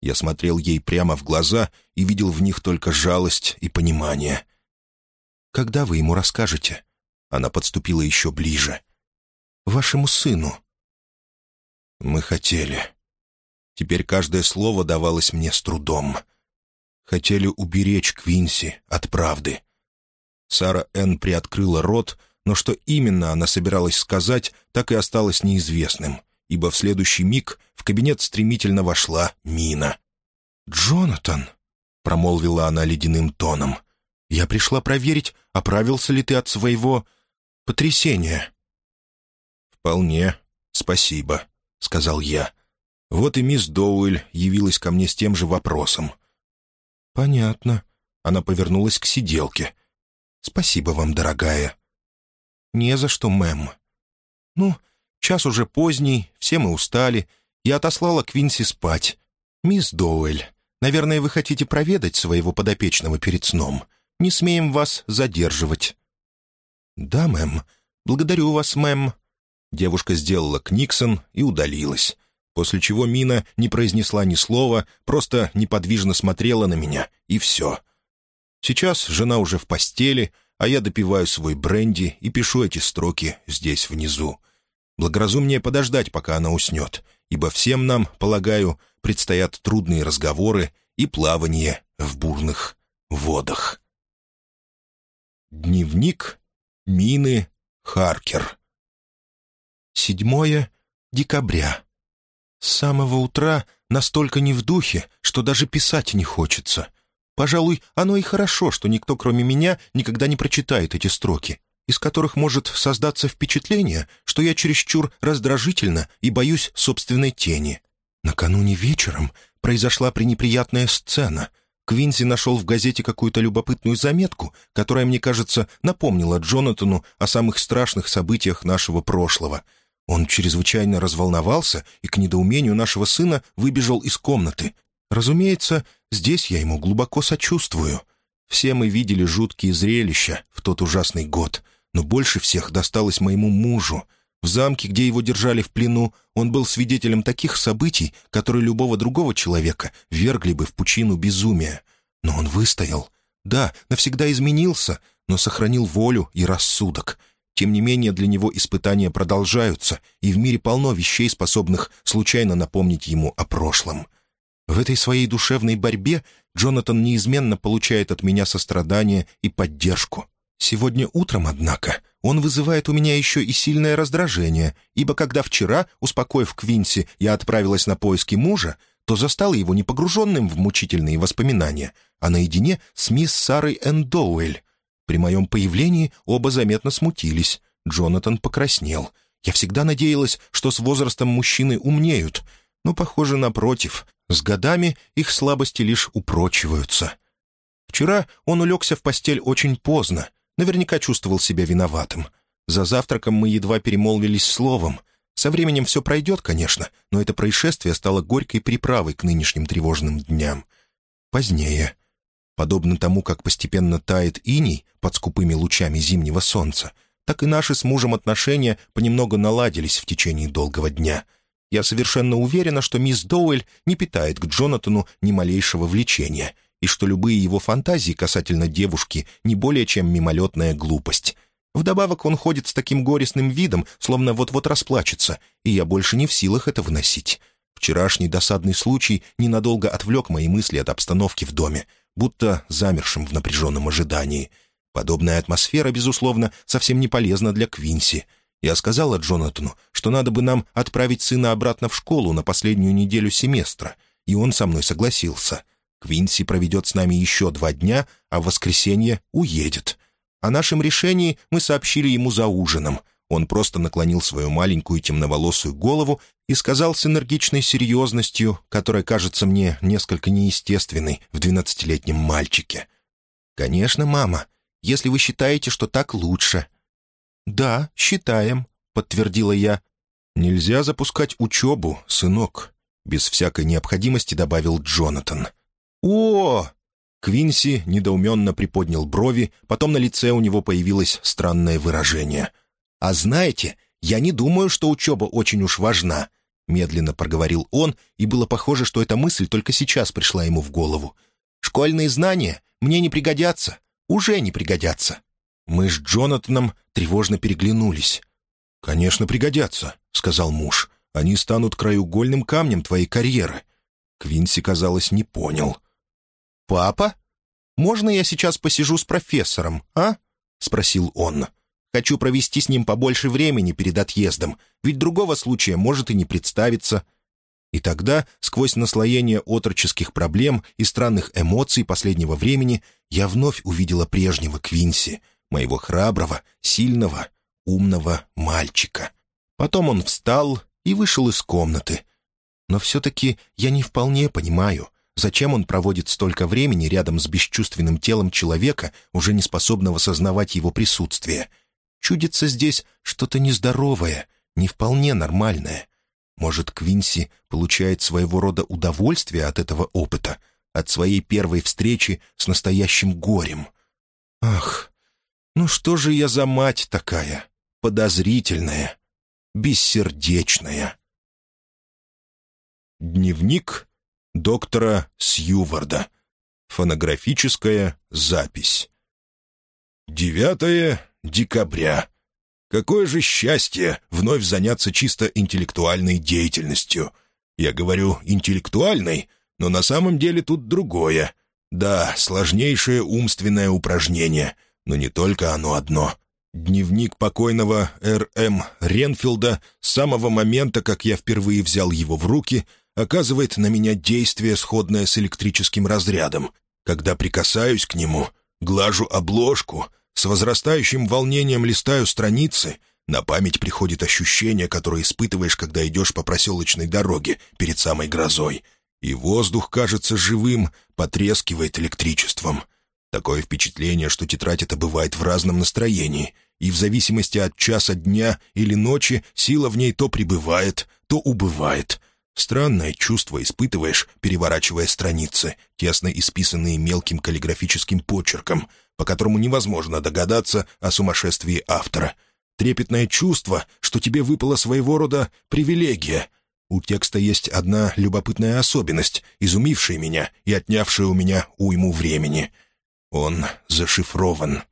Я смотрел ей прямо в глаза и видел в них только жалость и понимание. «Когда вы ему расскажете?» Она подступила еще ближе. «Вашему сыну». «Мы хотели». Теперь каждое слово давалось мне с трудом. Хотели уберечь Квинси от правды. Сара Энн приоткрыла рот, но что именно она собиралась сказать, так и осталось неизвестным, ибо в следующий миг в кабинет стремительно вошла Мина. «Джонатан», — промолвила она ледяным тоном, — «я пришла проверить, оправился ли ты от своего потрясения». «Вполне, спасибо», — сказал я. Вот и мисс Доуэль явилась ко мне с тем же вопросом. «Понятно». Она повернулась к сиделке. «Спасибо вам, дорогая». «Не за что, мэм». «Ну, час уже поздний, все мы устали. Я отослала Квинси спать. Мисс Доуэль, наверное, вы хотите проведать своего подопечного перед сном. Не смеем вас задерживать». «Да, мэм. Благодарю вас, мэм». Девушка сделала книксон и удалилась, после чего Мина не произнесла ни слова, просто неподвижно смотрела на меня, и все. Сейчас жена уже в постели — а я допиваю свой бренди и пишу эти строки здесь внизу. Благоразумнее подождать, пока она уснет, ибо всем нам, полагаю, предстоят трудные разговоры и плавание в бурных водах. Дневник Мины Харкер. Седьмое декабря. С самого утра настолько не в духе, что даже писать не хочется. Пожалуй, оно и хорошо, что никто, кроме меня, никогда не прочитает эти строки, из которых может создаться впечатление, что я чересчур раздражительна и боюсь собственной тени. Накануне вечером произошла пренеприятная сцена. Квинси нашел в газете какую-то любопытную заметку, которая, мне кажется, напомнила Джонатану о самых страшных событиях нашего прошлого. Он чрезвычайно разволновался и к недоумению нашего сына выбежал из комнаты, Разумеется, здесь я ему глубоко сочувствую. Все мы видели жуткие зрелища в тот ужасный год, но больше всех досталось моему мужу. В замке, где его держали в плену, он был свидетелем таких событий, которые любого другого человека вергли бы в пучину безумия. Но он выстоял. Да, навсегда изменился, но сохранил волю и рассудок. Тем не менее, для него испытания продолжаются, и в мире полно вещей, способных случайно напомнить ему о прошлом. В этой своей душевной борьбе Джонатан неизменно получает от меня сострадание и поддержку. Сегодня утром, однако, он вызывает у меня еще и сильное раздражение, ибо когда вчера, успокоив Квинси, я отправилась на поиски мужа, то застала его не погруженным в мучительные воспоминания, а наедине с мисс Сарой Эндоуэль. При моем появлении оба заметно смутились. Джонатан покраснел. Я всегда надеялась, что с возрастом мужчины умнеют, но, похоже, напротив, с годами их слабости лишь упрочиваются. Вчера он улегся в постель очень поздно, наверняка чувствовал себя виноватым. За завтраком мы едва перемолвились словом. Со временем все пройдет, конечно, но это происшествие стало горькой приправой к нынешним тревожным дням. Позднее, подобно тому, как постепенно тает иней под скупыми лучами зимнего солнца, так и наши с мужем отношения понемногу наладились в течение долгого дня — я совершенно уверена, что мисс Доуэль не питает к Джонатану ни малейшего влечения, и что любые его фантазии касательно девушки не более чем мимолетная глупость. Вдобавок он ходит с таким горестным видом, словно вот-вот расплачется, и я больше не в силах это выносить. Вчерашний досадный случай ненадолго отвлек мои мысли от обстановки в доме, будто замершим в напряженном ожидании. Подобная атмосфера, безусловно, совсем не полезна для Квинси — я сказала Джонатану, что надо бы нам отправить сына обратно в школу на последнюю неделю семестра, и он со мной согласился. Квинси проведет с нами еще два дня, а в воскресенье уедет. О нашем решении мы сообщили ему за ужином. Он просто наклонил свою маленькую темноволосую голову и сказал с энергичной серьезностью, которая кажется мне несколько неестественной в двенадцатилетнем мальчике. «Конечно, мама, если вы считаете, что так лучше. «Да, считаем», — подтвердила я. «Нельзя запускать учебу, сынок», — без всякой необходимости добавил Джонатан. «О!» Квинси недоуменно приподнял брови, потом на лице у него появилось странное выражение. «А знаете, я не думаю, что учеба очень уж важна. — медленно проговорил он, и было похоже, что эта мысль только сейчас пришла ему в голову. «Школьные знания мне не пригодятся. Уже не пригодятся». Мы с Джонатаном тревожно переглянулись. «Конечно, пригодятся», — сказал муж. «Они станут краеугольным камнем твоей карьеры». Квинси, казалось, не понял. «Папа? Можно я сейчас посижу с профессором, а?» — спросил он. «Хочу провести с ним побольше времени перед отъездом, ведь другого случая может и не представиться». И тогда, сквозь наслоение отроческих проблем и странных эмоций последнего времени, я вновь увидела прежнего Квинси, моего храброго, сильного, умного мальчика. Потом он встал и вышел из комнаты. Но все-таки я не вполне понимаю, зачем он проводит столько времени рядом с бесчувственным телом человека, уже не способного сознавать его присутствие. Чудится здесь что-то нездоровое, не вполне нормальное. Может, Квинси получает своего рода удовольствие от этого опыта, от своей первой встречи с настоящим горем. Ах, ну что же я за мать такая? Подозрительная, бессердечная. Дневник доктора Сьюварда. Фонографическая запись. 9 декабря. Какое же счастье вновь заняться чисто интеллектуальной деятельностью. Я говорю «интеллектуальной», но на самом деле тут другое. Да, сложнейшее умственное упражнение — но не только оно одно. Дневник покойного Р.М. Ренфилда с самого момента, как я впервые взял его в руки, оказывает на меня действие, сходное с электрическим разрядом. Когда прикасаюсь к нему, глажу обложку, с возрастающим волнением листаю страницы, на память приходит ощущение, которое испытываешь, когда идешь по проселочной дороге перед самой грозой, и воздух кажется живым, потрескивает электричеством — Такое впечатление, что тетрадь эта бывает в разном настроении, и в зависимости от часа дня или ночи сила в ней то прибывает, то убывает. Странное чувство испытываешь, переворачивая страницы, тесно исписанные мелким каллиграфическим почерком, по которому невозможно догадаться о сумасшествии автора. Трепетное чувство, что тебе выпала своего рода привилегия. У текста есть одна любопытная особенность, изумившая меня и отнявшая у меня уйму времени — он зашифрован.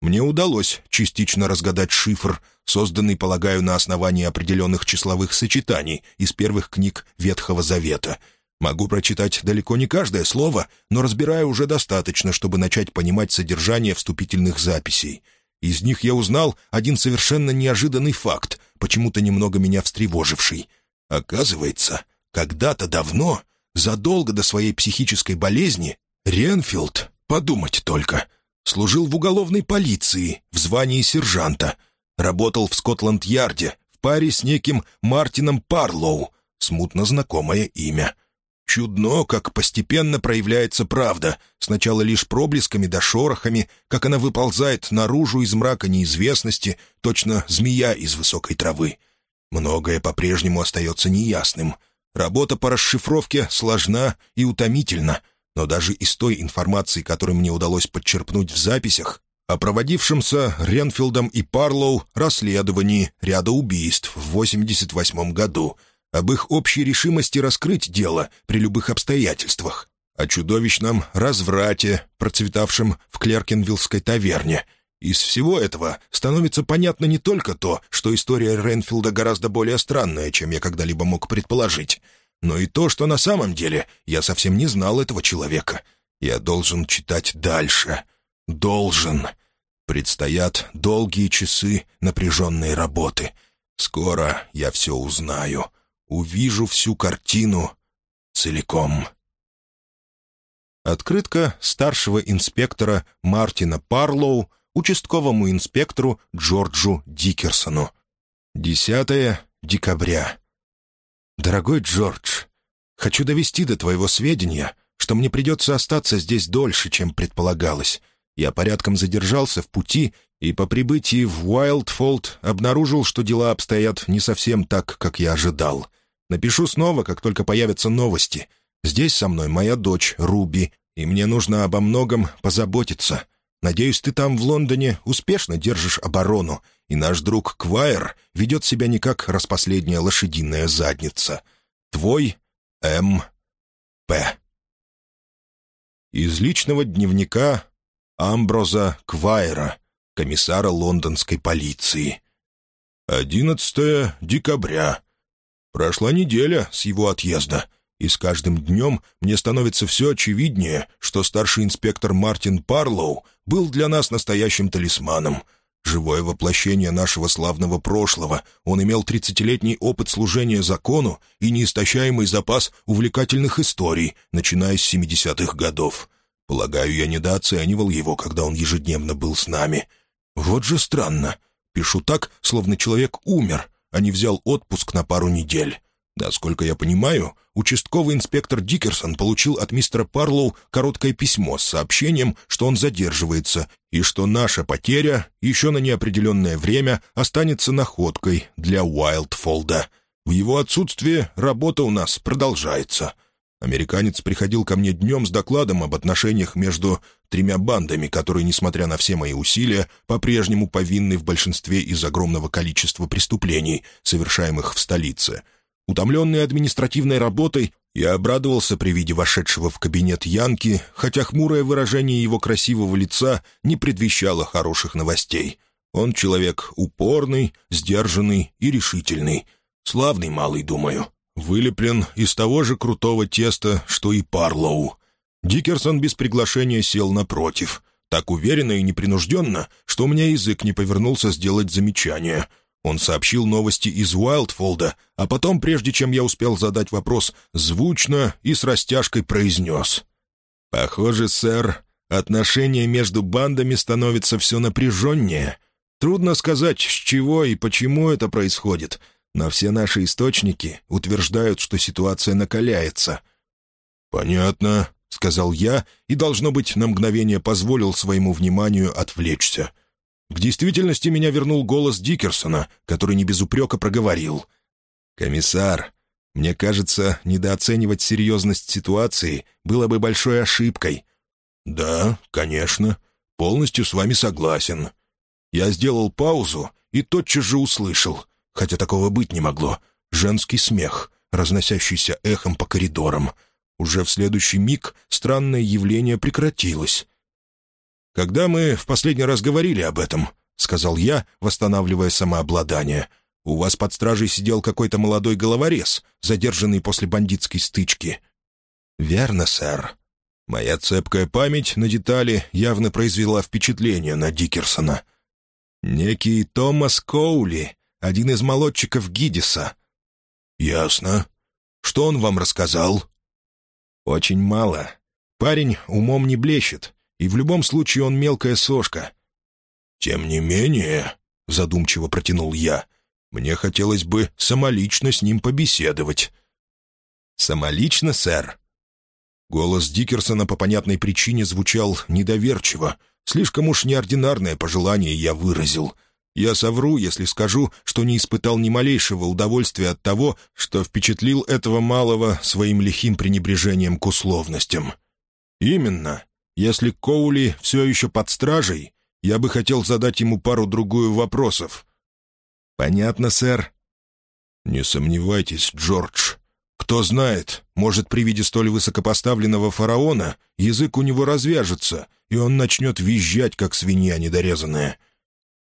Мне удалось частично разгадать шифр, созданный, полагаю, на основании определенных числовых сочетаний из первых книг Ветхого Завета. Могу прочитать далеко не каждое слово, но разбираю уже достаточно, чтобы начать понимать содержание вступительных записей. Из них я узнал один совершенно неожиданный факт, почему-то немного меня встревоживший. Оказывается, когда-то давно, задолго до своей психической болезни, Ренфилд Подумать только. Служил в уголовной полиции в звании сержанта. Работал в Скотланд-Ярде в паре с неким Мартином Парлоу. Смутно знакомое имя. Чудно, как постепенно проявляется правда, сначала лишь проблесками да шорохами, как она выползает наружу из мрака неизвестности, точно змея из высокой травы. Многое по-прежнему остается неясным. Работа по расшифровке сложна и утомительна — но даже из той информации, которую мне удалось подчерпнуть в записях, о проводившемся Ренфилдом и Парлоу расследовании ряда убийств в 88 году, об их общей решимости раскрыть дело при любых обстоятельствах, о чудовищном разврате, процветавшем в Клеркенвиллской таверне. Из всего этого становится понятно не только то, что история Ренфилда гораздо более странная, чем я когда-либо мог предположить — но и то, что на самом деле я совсем не знал этого человека. Я должен читать дальше. Должен. Предстоят долгие часы напряженной работы. Скоро я все узнаю. Увижу всю картину целиком. Открытка старшего инспектора Мартина Парлоу участковому инспектору Джорджу Дикерсону. 10 декабря. «Дорогой Джордж, хочу довести до твоего сведения, что мне придется остаться здесь дольше, чем предполагалось. Я порядком задержался в пути и по прибытии в Уайлдфолд обнаружил, что дела обстоят не совсем так, как я ожидал. Напишу снова, как только появятся новости. Здесь со мной моя дочь, Руби, и мне нужно обо многом позаботиться. Надеюсь, ты там, в Лондоне, успешно держишь оборону, и наш друг Квайер ведет себя не как распоследняя лошадиная задница. Твой М. П. Из личного дневника Амброза Квайера, комиссара лондонской полиции. 11 декабря. Прошла неделя с его отъезда, и с каждым днем мне становится все очевиднее, что старший инспектор Мартин Парлоу был для нас настоящим талисманом — Живое воплощение нашего славного прошлого, он имел тридцатилетний опыт служения закону и неистощаемый запас увлекательных историй, начиная с 70-х годов. Полагаю, я недооценивал его, когда он ежедневно был с нами. Вот же странно. Пишу так, словно человек умер, а не взял отпуск на пару недель. Насколько я понимаю, участковый инспектор Дикерсон получил от мистера Парлоу короткое письмо с сообщением, что он задерживается, и что наша потеря еще на неопределенное время останется находкой для Уайлдфолда. В его отсутствие работа у нас продолжается. Американец приходил ко мне днем с докладом об отношениях между тремя бандами, которые, несмотря на все мои усилия, по-прежнему повинны в большинстве из огромного количества преступлений, совершаемых в столице — Утомленный административной работой, я обрадовался при виде вошедшего в кабинет Янки, хотя хмурое выражение его красивого лица не предвещало хороших новостей. Он человек упорный, сдержанный и решительный. Славный малый, думаю. Вылеплен из того же крутого теста, что и Парлоу. Дикерсон без приглашения сел напротив. Так уверенно и непринужденно, что у меня язык не повернулся сделать замечание — он сообщил новости из Уайлдфолда, а потом, прежде чем я успел задать вопрос, звучно и с растяжкой произнес. «Похоже, сэр, отношения между бандами становятся все напряженнее. Трудно сказать, с чего и почему это происходит, но все наши источники утверждают, что ситуация накаляется». «Понятно», — сказал я, и, должно быть, на мгновение позволил своему вниманию отвлечься — к действительности меня вернул голос Дикерсона, который не без упрека проговорил. «Комиссар, мне кажется, недооценивать серьезность ситуации было бы большой ошибкой». «Да, конечно. Полностью с вами согласен». Я сделал паузу и тотчас же услышал, хотя такого быть не могло, женский смех, разносящийся эхом по коридорам. Уже в следующий миг странное явление прекратилось. «Когда мы в последний раз говорили об этом?» — сказал я, восстанавливая самообладание. «У вас под стражей сидел какой-то молодой головорез, задержанный после бандитской стычки». «Верно, сэр». Моя цепкая память на детали явно произвела впечатление на Дикерсона. «Некий Томас Коули, один из молодчиков Гидиса». «Ясно. Что он вам рассказал?» «Очень мало. Парень умом не блещет, и в любом случае он мелкая сошка». «Тем не менее», — задумчиво протянул я, — «мне хотелось бы самолично с ним побеседовать». «Самолично, сэр?» Голос Дикерсона по понятной причине звучал недоверчиво. Слишком уж неординарное пожелание я выразил. Я совру, если скажу, что не испытал ни малейшего удовольствия от того, что впечатлил этого малого своим лихим пренебрежением к условностям. Именно. Если Коули все еще под стражей, я бы хотел задать ему пару-другую вопросов». «Понятно, сэр». «Не сомневайтесь, Джордж. Кто знает, может, при виде столь высокопоставленного фараона язык у него развяжется, и он начнет визжать, как свинья недорезанная».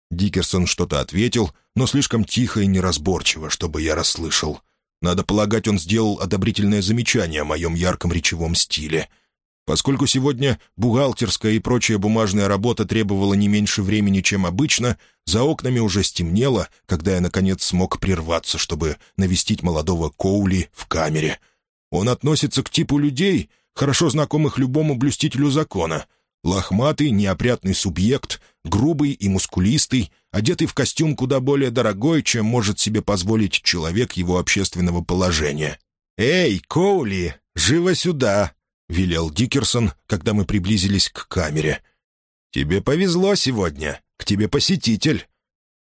Дикерсон что-то ответил, но слишком тихо и неразборчиво, чтобы я расслышал. Надо полагать, он сделал одобрительное замечание о моем ярком речевом стиле — Поскольку сегодня бухгалтерская и прочая бумажная работа требовала не меньше времени, чем обычно, за окнами уже стемнело, когда я, наконец, смог прерваться, чтобы навестить молодого Коули в камере. Он относится к типу людей, хорошо знакомых любому блюстителю закона. Лохматый, неопрятный субъект, грубый и мускулистый, одетый в костюм куда более дорогой, чем может себе позволить человек его общественного положения. «Эй, Коули, живо сюда!» — велел Дикерсон, когда мы приблизились к камере. «Тебе повезло сегодня. К тебе посетитель».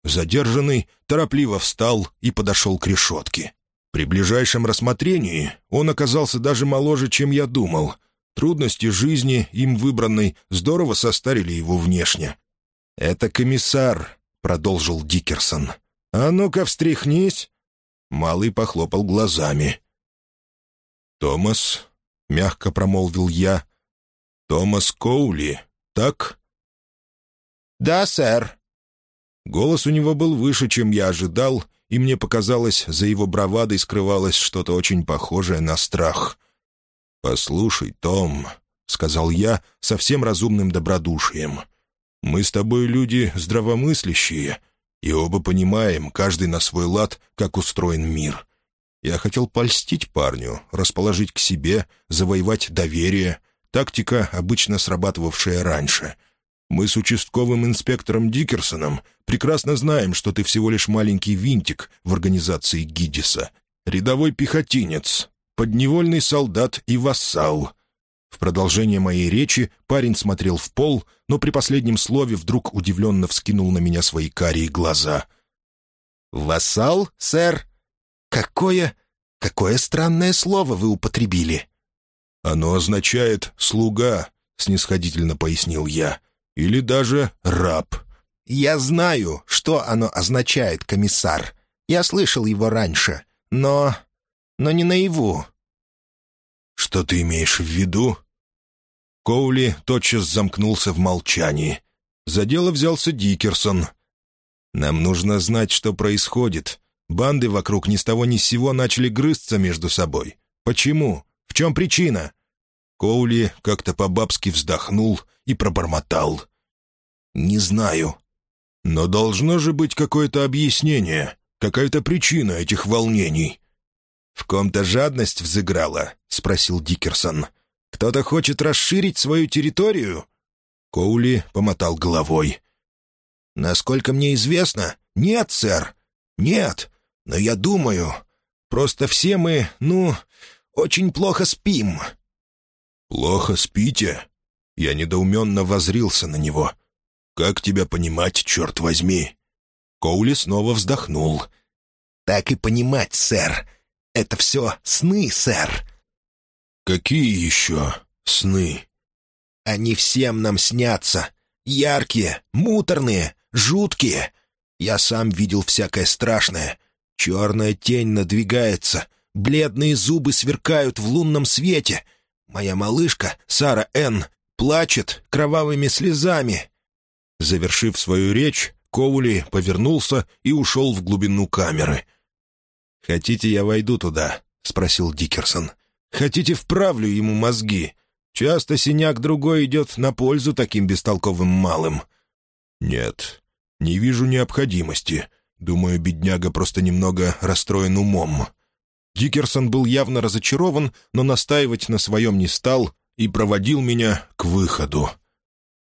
Задержанный торопливо встал и подошел к решетке. При ближайшем рассмотрении он оказался даже моложе, чем я думал. Трудности жизни, им выбранной, здорово состарили его внешне. «Это комиссар, продолжил Дикерсон. «А ну-ка, встряхнись!» Малый похлопал глазами. «Томас», — мягко промолвил я, — «Томас Коули, так?» «Да, сэр». Голос у него был выше, чем я ожидал, и мне показалось, за его бравадой скрывалось что-то очень похожее на страх. «Послушай, Том», — сказал я совсем разумным добродушием, — «мы с тобой люди здравомыслящие, и оба понимаем, каждый на свой лад, как устроен мир. Я хотел польстить парню, расположить к себе, завоевать доверие, тактика, обычно срабатывавшая раньше. Мы с участковым инспектором Дикерсоном прекрасно знаем, что ты всего лишь маленький винтик в организации Гидиса, рядовой пехотинец, подневольный солдат и вассал». В продолжение моей речи парень смотрел в пол, но при последнем слове вдруг удивленно вскинул на меня свои карие глаза. «Вассал, сэр? Какое... какое странное слово вы употребили?» «Оно означает «слуга», — снисходительно пояснил я, — «или даже «раб». «Я знаю, что оно означает, комиссар. Я слышал его раньше, но... но не наяву». «Что ты имеешь в виду?» Коули тотчас замкнулся в молчании. За дело взялся Дикерсон. «Нам нужно знать, что происходит. Банды вокруг ни с того ни с сего начали грызться между собой. Почему? В чем причина?» Коули как-то по-бабски вздохнул и пробормотал. «Не знаю. Но должно же быть какое-то объяснение, какая-то причина этих волнений». «В ком-то жадность взыграла?» — спросил Дикерсон. Кто-то хочет расширить свою территорию?» Коули помотал головой. «Насколько мне известно, нет, сэр. Нет. Но я думаю, просто все мы, ну, очень плохо спим». «Плохо спите?» Я недоуменно возрился на него. «Как тебя понимать, черт возьми?» Коули снова вздохнул. «Так и понимать, сэр. Это все сны, сэр. «Какие еще сны?» «Они всем нам снятся. Яркие, муторные, жуткие. Я сам видел всякое страшное. Черная тень надвигается, бледные зубы сверкают в лунном свете. Моя малышка, Сара Н., плачет кровавыми слезами». Завершив свою речь, Коули повернулся и ушел в глубину камеры. «Хотите, я войду туда?» — спросил Дикерсон. — Хотите, вправлю ему мозги? Часто синяк другой идет на пользу таким бестолковым малым». «Нет, не вижу необходимости. Думаю, бедняга просто немного расстроен умом». Дикерсон был явно разочарован, но настаивать на своем не стал и проводил меня к выходу.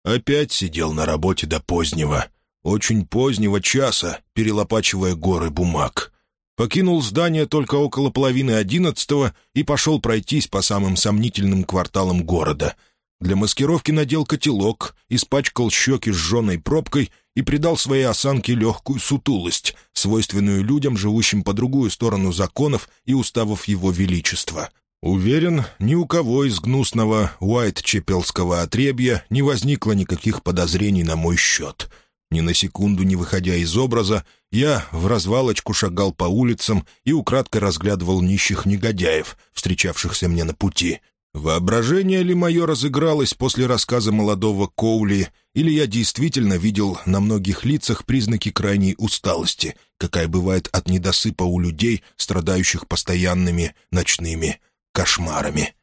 Опять сидел на работе до позднего, очень позднего часа, перелопачивая горы бумаг покинул здание только около половины одиннадцатого и пошел пройтись по самым сомнительным кварталам города. Для маскировки надел котелок, испачкал щеки сжженной пробкой и придал своей осанке легкую сутулость, свойственную людям, живущим по другую сторону законов и уставов его величества. Уверен, ни у кого из гнусного Уайт-Чепелского отребья не возникло никаких подозрений на мой счет — ни на секунду не выходя из образа, я в развалочку шагал по улицам и украдкой разглядывал нищих негодяев, встречавшихся мне на пути. Воображение ли мое разыгралось после рассказа молодого Коули, или я действительно видел на многих лицах признаки крайней усталости, какая бывает от недосыпа у людей, страдающих постоянными ночными кошмарами.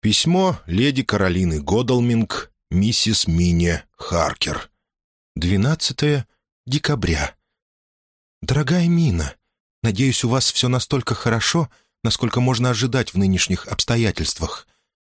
Письмо леди Каролины Годалминг, миссис Мине Харкер — 12 декабря. «Дорогая Мина, надеюсь, у вас все настолько хорошо, насколько можно ожидать в нынешних обстоятельствах.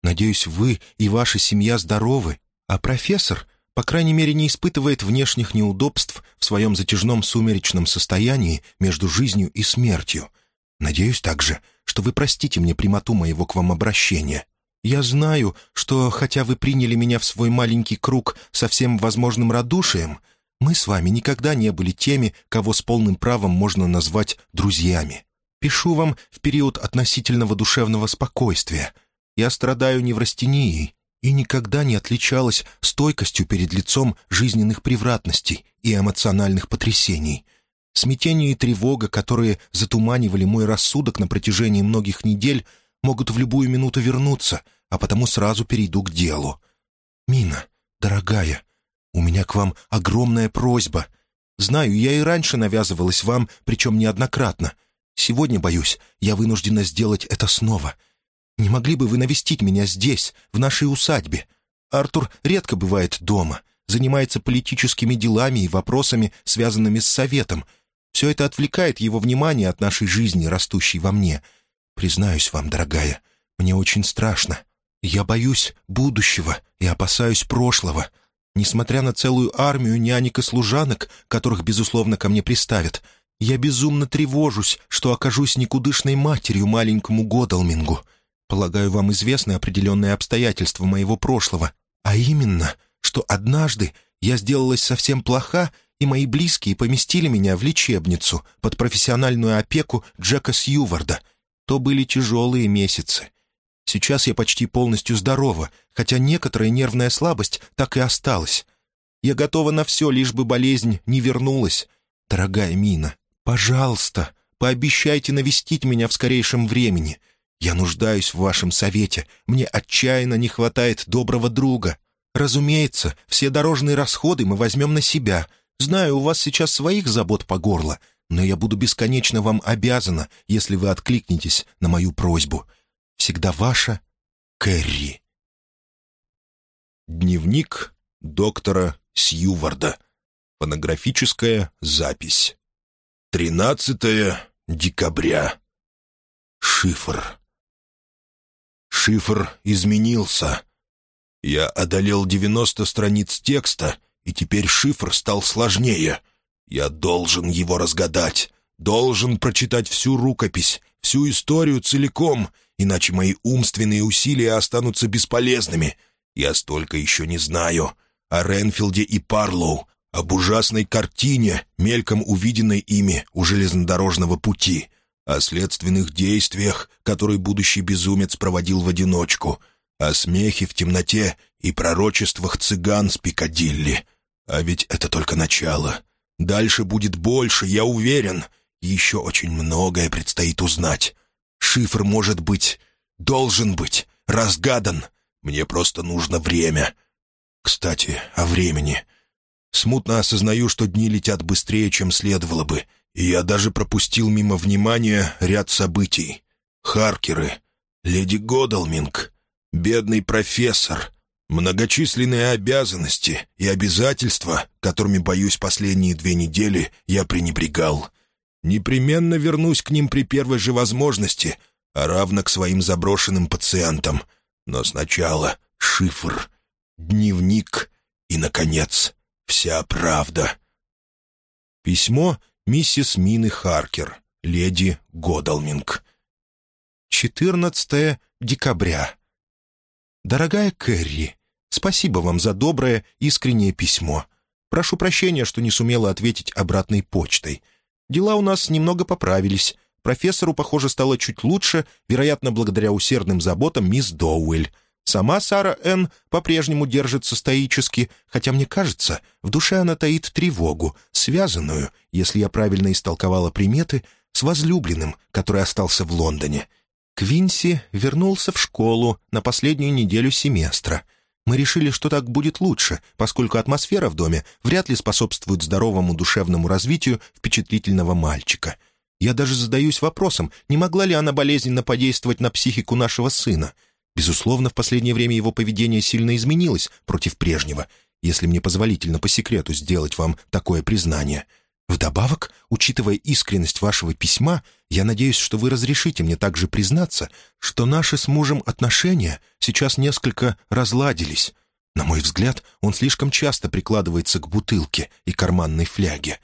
Надеюсь, вы и ваша семья здоровы, а профессор, по крайней мере, не испытывает внешних неудобств в своем затяжном сумеречном состоянии между жизнью и смертью. Надеюсь также, что вы простите мне прямоту моего к вам обращения. Я знаю, что, хотя вы приняли меня в свой маленький круг со всем возможным радушием, мы с вами никогда не были теми, кого с полным правом можно назвать друзьями. Пишу вам в период относительного душевного спокойствия. Я страдаю неврастенией, и никогда не отличалась стойкостью перед лицом жизненных превратностей и эмоциональных потрясений. Смятение и тревога, которые затуманивали мой рассудок на протяжении многих недель, могут в любую минуту вернуться, а потому сразу перейду к делу. «Мина, дорогая, у меня к вам огромная просьба. Знаю, я и раньше навязывалась вам, причем неоднократно. Сегодня, боюсь, я вынуждена сделать это снова. Не могли бы вы навестить меня здесь, в нашей усадьбе? Артур редко бывает дома, занимается политическими делами и вопросами, связанными с советом. Все это отвлекает его внимание от нашей жизни, растущей во мне. Признаюсь вам, дорогая, мне очень страшно. Я боюсь будущего и опасаюсь прошлого. Несмотря на целую армию нянек и служанок, которых, безусловно, ко мне приставят, я безумно тревожусь, что окажусь никудышной матерью маленькому Годалмингу. Полагаю, вам известны определенные обстоятельства моего прошлого, а именно, что однажды я сделалась совсем плоха, и мои близкие поместили меня в лечебницу под профессиональную опеку Джека Сьюварда. То были тяжелые месяцы. Сейчас я почти полностью здорова, хотя некоторая нервная слабость так и осталась. Я готова на все, лишь бы болезнь не вернулась. Дорогая Мина, пожалуйста, пообещайте навестить меня в скорейшем времени. Я нуждаюсь в вашем совете. Мне отчаянно не хватает доброго друга. Разумеется, все дорожные расходы мы возьмем на себя. Знаю, у вас сейчас своих забот по горло, но я буду бесконечно вам обязана, если вы откликнетесь на мою просьбу. Всегда ваша Кэрри. Дневник доктора Сьюварда. Фонографическая запись. 13 декабря. Шифр. Шифр изменился. Я одолел 90 страниц текста, и теперь шифр стал сложнее. Я должен его разгадать, должен прочитать всю рукопись, всю историю целиком — иначе мои умственные усилия останутся бесполезными. Я столько еще не знаю. О Ренфилде и Парлоу, об ужасной картине, мельком увиденной ими у железнодорожного пути, о следственных действиях, которые будущий безумец проводил в одиночку, о смехе в темноте и пророчествах цыган с Пикадилли. А ведь это только начало. Дальше будет больше, я уверен. Еще очень многое предстоит узнать. Шифр может быть, должен быть, разгадан. Мне просто нужно время. Кстати, о времени. Смутно осознаю, что дни летят быстрее, чем следовало бы, и я даже пропустил мимо внимания ряд событий. Харкеры, леди Годалминг, бедный профессор, многочисленные обязанности и обязательства, которыми, боюсь, последние две недели я пренебрегал. Непременно вернусь к ним при первой же возможности, а равно к своим заброшенным пациентам. Но сначала шифр, дневник и, наконец, вся правда. Письмо миссис Мины Харкер, леди Годалминг. 14 декабря. Дорогая Кэрри, спасибо вам за доброе, искреннее письмо. Прошу прощения, что не сумела ответить обратной почтой — Дела у нас немного поправились. Профессору, похоже, стало чуть лучше, вероятно, благодаря усердным заботам мисс Доуэль. Сама Сара Н. по-прежнему держится стоически, хотя, мне кажется, в душе она таит тревогу, связанную, если я правильно истолковала приметы, с возлюбленным, который остался в Лондоне. Квинси вернулся в школу на последнюю неделю семестра — мы решили, что так будет лучше, поскольку атмосфера в доме вряд ли способствует здоровому душевному развитию впечатлительного мальчика. Я даже задаюсь вопросом, не могла ли она болезненно подействовать на психику нашего сына. Безусловно, в последнее время его поведение сильно изменилось против прежнего, если мне позволительно по секрету сделать вам такое признание — Вдобавок, учитывая искренность вашего письма, я надеюсь, что вы разрешите мне также признаться, что наши с мужем отношения сейчас несколько разладились. На мой взгляд, он слишком часто прикладывается к бутылке и карманной фляге.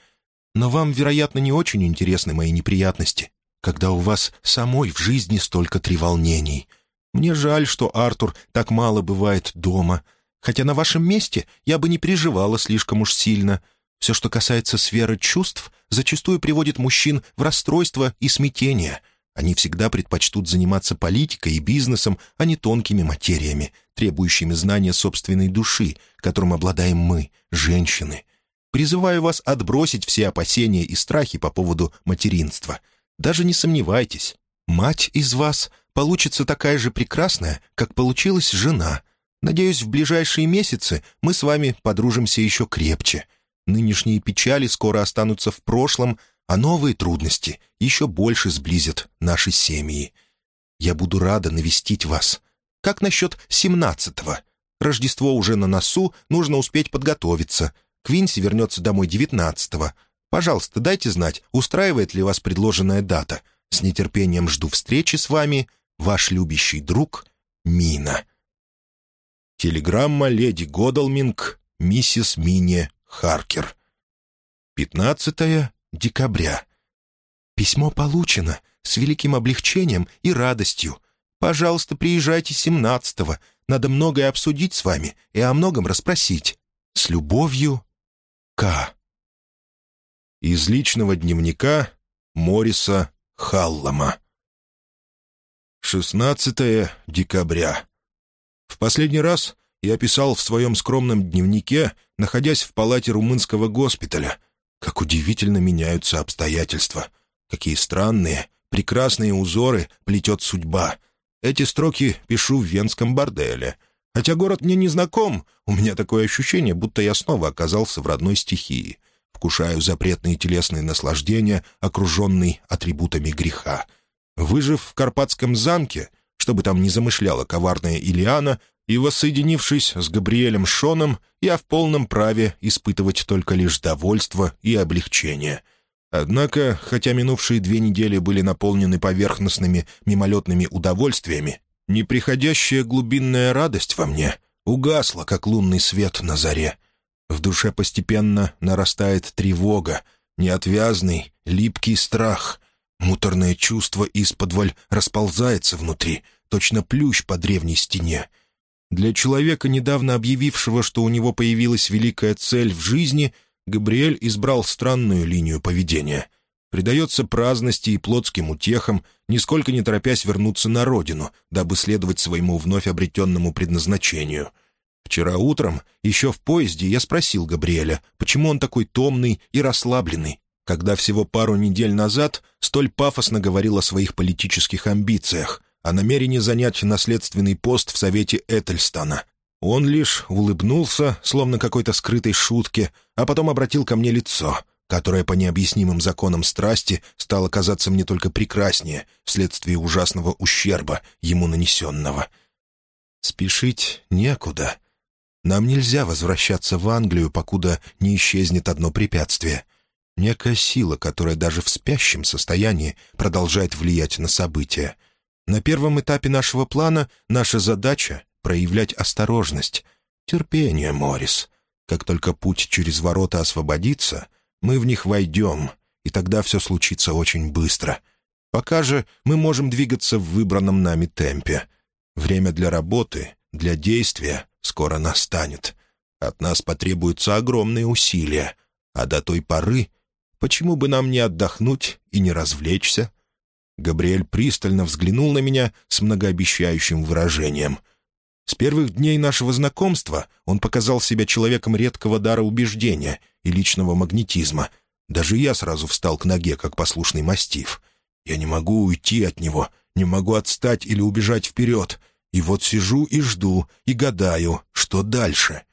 Но вам, вероятно, не очень интересны мои неприятности, когда у вас самой в жизни столько треволнений. Мне жаль, что Артур так мало бывает дома, хотя на вашем месте я бы не переживала слишком уж сильно — все, что касается сферы чувств, зачастую приводит мужчин в расстройство и смятение. Они всегда предпочтут заниматься политикой и бизнесом, а не тонкими материями, требующими знания собственной души, которым обладаем мы, женщины. Призываю вас отбросить все опасения и страхи по поводу материнства. Даже не сомневайтесь, мать из вас получится такая же прекрасная, как получилась жена. Надеюсь, в ближайшие месяцы мы с вами подружимся еще крепче. Нынешние печали скоро останутся в прошлом, а новые трудности еще больше сблизят наши семьи. Я буду рада навестить вас. Как насчет семнадцатого? Рождество уже на носу, нужно успеть подготовиться. Квинси вернется домой девятнадцатого. Пожалуйста, дайте знать, устраивает ли вас предложенная дата. С нетерпением жду встречи с вами. Ваш любящий друг Мина. Телеграмма леди Годалминг, миссис Мине Харкер. 15 декабря. Письмо получено с великим облегчением и радостью. Пожалуйста, приезжайте 17-го. Надо многое обсудить с вами и о многом расспросить. С любовью, К. Из личного дневника Мориса Халлама. 16 декабря. В последний раз я писал в своем скромном дневнике, находясь в палате румынского госпиталя. Как удивительно меняются обстоятельства. Какие странные, прекрасные узоры плетет судьба. Эти строки пишу в венском борделе. Хотя город мне не знаком, у меня такое ощущение, будто я снова оказался в родной стихии. Вкушаю запретные телесные наслаждения, окруженный атрибутами греха. Выжив в Карпатском замке, чтобы там не замышляла коварная Илиана, и, воссоединившись с Габриэлем Шоном, я в полном праве испытывать только лишь довольство и облегчение. Однако, хотя минувшие две недели были наполнены поверхностными мимолетными удовольствиями, неприходящая глубинная радость во мне угасла, как лунный свет на заре. В душе постепенно нарастает тревога, неотвязный, липкий страх. Муторное чувство из-под расползается внутри, точно плющ по древней стене — для человека, недавно объявившего, что у него появилась великая цель в жизни, Габриэль избрал странную линию поведения. Предается праздности и плотским утехам, нисколько не торопясь вернуться на родину, дабы следовать своему вновь обретенному предназначению. Вчера утром, еще в поезде, я спросил Габриэля, почему он такой томный и расслабленный, когда всего пару недель назад столь пафосно говорил о своих политических амбициях — о намерении занять наследственный пост в Совете Этельстана. Он лишь улыбнулся, словно какой-то скрытой шутке, а потом обратил ко мне лицо, которое по необъяснимым законам страсти стало казаться мне только прекраснее вследствие ужасного ущерба, ему нанесенного. «Спешить некуда. Нам нельзя возвращаться в Англию, покуда не исчезнет одно препятствие». Некая сила, которая даже в спящем состоянии продолжает влиять на события — на первом этапе нашего плана наша задача — проявлять осторожность. Терпение, Моррис. Как только путь через ворота освободится, мы в них войдем, и тогда все случится очень быстро. Пока же мы можем двигаться в выбранном нами темпе. Время для работы, для действия скоро настанет. От нас потребуются огромные усилия, а до той поры почему бы нам не отдохнуть и не развлечься?» Габриэль пристально взглянул на меня с многообещающим выражением. С первых дней нашего знакомства он показал себя человеком редкого дара убеждения и личного магнетизма. Даже я сразу встал к ноге, как послушный мастиф. Я не могу уйти от него, не могу отстать или убежать вперед. И вот сижу и жду, и гадаю, что дальше.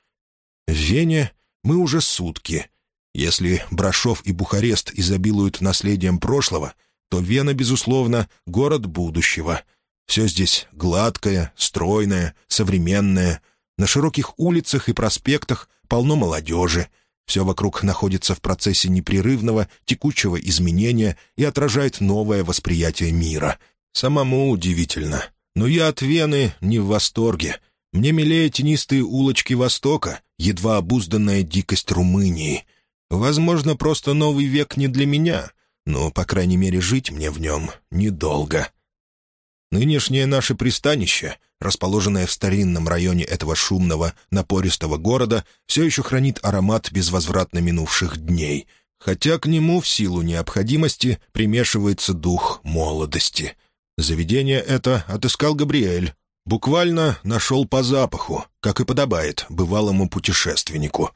В Вене мы уже сутки. Если Брашов и Бухарест изобилуют наследием прошлого — то Вена, безусловно, город будущего. Все здесь гладкое, стройное, современное. На широких улицах и проспектах полно молодежи. Все вокруг находится в процессе непрерывного, текучего изменения и отражает новое восприятие мира. Самому удивительно. Но я от Вены не в восторге. Мне милее тенистые улочки Востока, едва обузданная дикость Румынии. Возможно, просто новый век не для меня — но, по крайней мере, жить мне в нем недолго. Нынешнее наше пристанище, расположенное в старинном районе этого шумного, напористого города, все еще хранит аромат безвозвратно минувших дней, хотя к нему в силу необходимости примешивается дух молодости. Заведение это отыскал Габриэль. Буквально нашел по запаху, как и подобает бывалому путешественнику.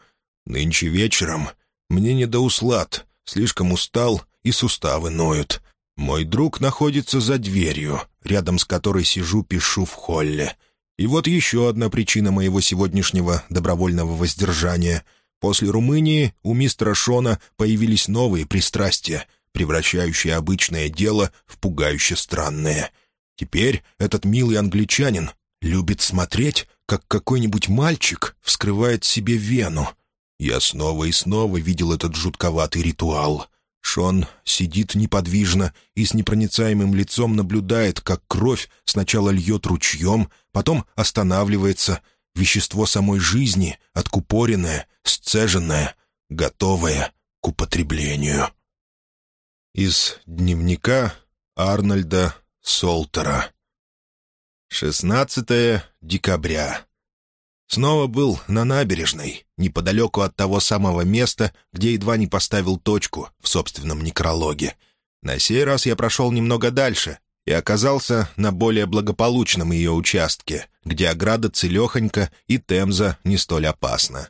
Нынче вечером мне не до услад, слишком устал и суставы ноют. Мой друг находится за дверью, рядом с которой сижу, пишу в холле. И вот еще одна причина моего сегодняшнего добровольного воздержания. После Румынии у мистера Шона появились новые пристрастия, превращающие обычное дело в пугающе странное. Теперь этот милый англичанин любит смотреть, как какой-нибудь мальчик вскрывает себе вену. Я снова и снова видел этот жутковатый ритуал. Шон сидит неподвижно и с непроницаемым лицом наблюдает, как кровь сначала льет ручьем, потом останавливается. Вещество самой жизни, откупоренное, сцеженное, готовое к употреблению. Из дневника Арнольда Солтера. 16 декабря. Снова был на набережной, неподалеку от того самого места, где едва не поставил точку в собственном некрологе. На сей раз я прошел немного дальше и оказался на более благополучном ее участке, где ограда целехонька и темза не столь опасна.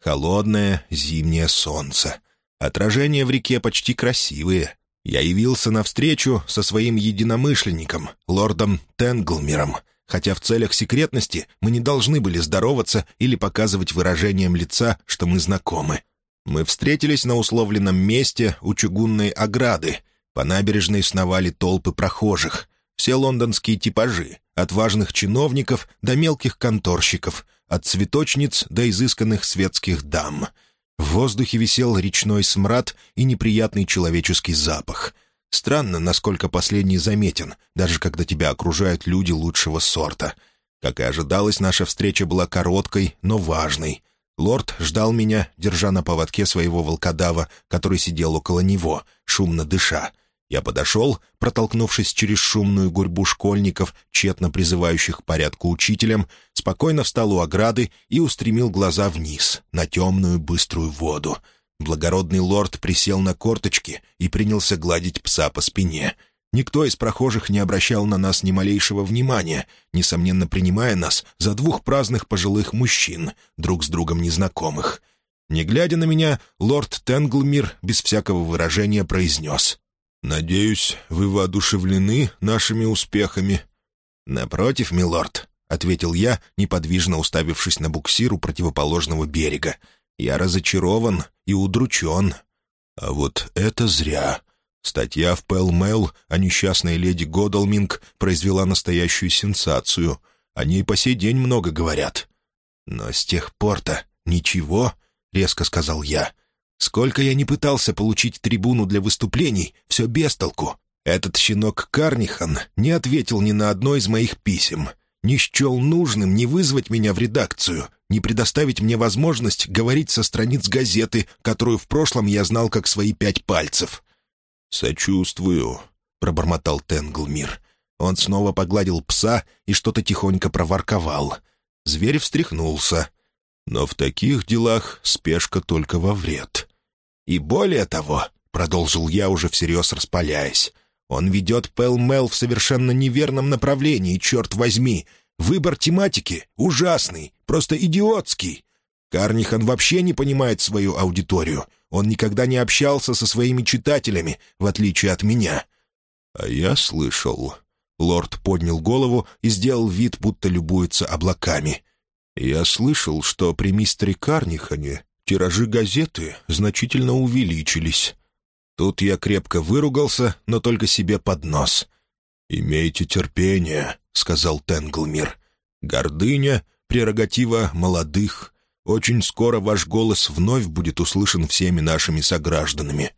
Холодное зимнее солнце. Отражения в реке почти красивые. Я явился навстречу со своим единомышленником, лордом Тенглмером — хотя в целях секретности мы не должны были здороваться или показывать выражением лица, что мы знакомы. Мы встретились на условленном месте у чугунной ограды. По набережной сновали толпы прохожих. Все лондонские типажи, от важных чиновников до мелких конторщиков, от цветочниц до изысканных светских дам. В воздухе висел речной смрад и неприятный человеческий запах — Странно, насколько последний заметен, даже когда тебя окружают люди лучшего сорта. Как и ожидалось, наша встреча была короткой, но важной. Лорд ждал меня, держа на поводке своего волкодава, который сидел около него, шумно дыша. Я подошел, протолкнувшись через шумную гурьбу школьников, тщетно призывающих к порядку учителям, спокойно встал у ограды и устремил глаза вниз, на темную быструю воду — Благородный лорд присел на корточки и принялся гладить пса по спине. Никто из прохожих не обращал на нас ни малейшего внимания, несомненно принимая нас за двух праздных пожилых мужчин, друг с другом незнакомых. Не глядя на меня, лорд Тенглмир без всякого выражения произнес. «Надеюсь, вы воодушевлены нашими успехами?» «Напротив, милорд», — ответил я, неподвижно уставившись на буксир у противоположного берега. Я разочарован и удручен. А вот это зря. Статья в Пэл Мэл о несчастной леди Годалминг произвела настоящую сенсацию. О ней по сей день много говорят. Но с тех пор-то ничего, — резко сказал я. Сколько я не пытался получить трибуну для выступлений, все без толку. Этот щенок Карнихан не ответил ни на одно из моих писем — не счел нужным не вызвать меня в редакцию, не предоставить мне возможность говорить со страниц газеты, которую в прошлом я знал как свои пять пальцев. «Сочувствую», — пробормотал Тенглмир. Он снова погладил пса и что-то тихонько проворковал. Зверь встряхнулся. Но в таких делах спешка только во вред. «И более того», — продолжил я, уже всерьез распаляясь, он ведет Пэл-Мэл в совершенно неверном направлении, черт возьми. Выбор тематики ужасный, просто идиотский. Карнихан вообще не понимает свою аудиторию. Он никогда не общался со своими читателями, в отличие от меня. А я слышал. Лорд поднял голову и сделал вид, будто любуется облаками. Я слышал, что при мистере Карнихане тиражи газеты значительно увеличились. Тут я крепко выругался, но только себе под нос. «Имейте терпение», — сказал Тенглмир. «Гордыня — прерогатива молодых. Очень скоро ваш голос вновь будет услышан всеми нашими согражданами».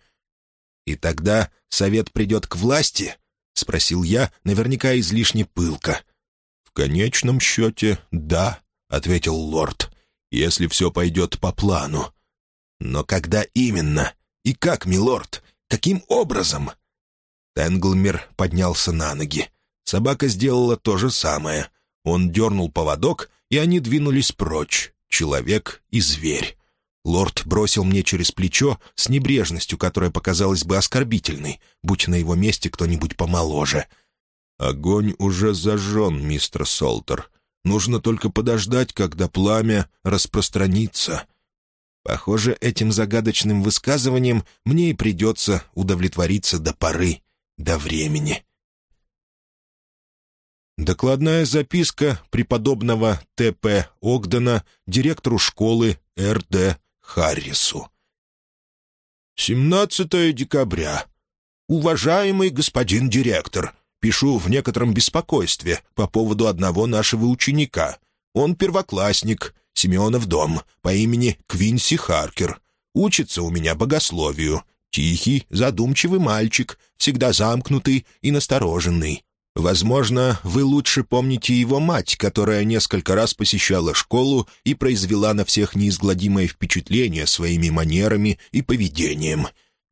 «И тогда совет придет к власти?» — спросил я, наверняка излишне пылко. «В конечном счете, да», — ответил лорд, — «если все пойдет по плану». «Но когда именно? И как, милорд? Каким образом?» Тенглмер поднялся на ноги. Собака сделала то же самое. Он дернул поводок, и они двинулись прочь, человек и зверь. Лорд бросил мне через плечо с небрежностью, которая показалась бы оскорбительной, будь на его месте кто-нибудь помоложе. «Огонь уже зажжен, мистер Солтер. Нужно только подождать, когда пламя распространится». Похоже, этим загадочным высказыванием мне и придется удовлетвориться до поры, до времени. Докладная записка преподобного Т.П. Огдена директору школы Р.Д. Харрису. 17 декабря. «Уважаемый господин директор, пишу в некотором беспокойстве по поводу одного нашего ученика. Он первоклассник, Симеонов дом, по имени Квинси Харкер. Учится у меня богословию. Тихий, задумчивый мальчик, всегда замкнутый и настороженный. Возможно, вы лучше помните его мать, которая несколько раз посещала школу и произвела на всех неизгладимое впечатление своими манерами и поведением.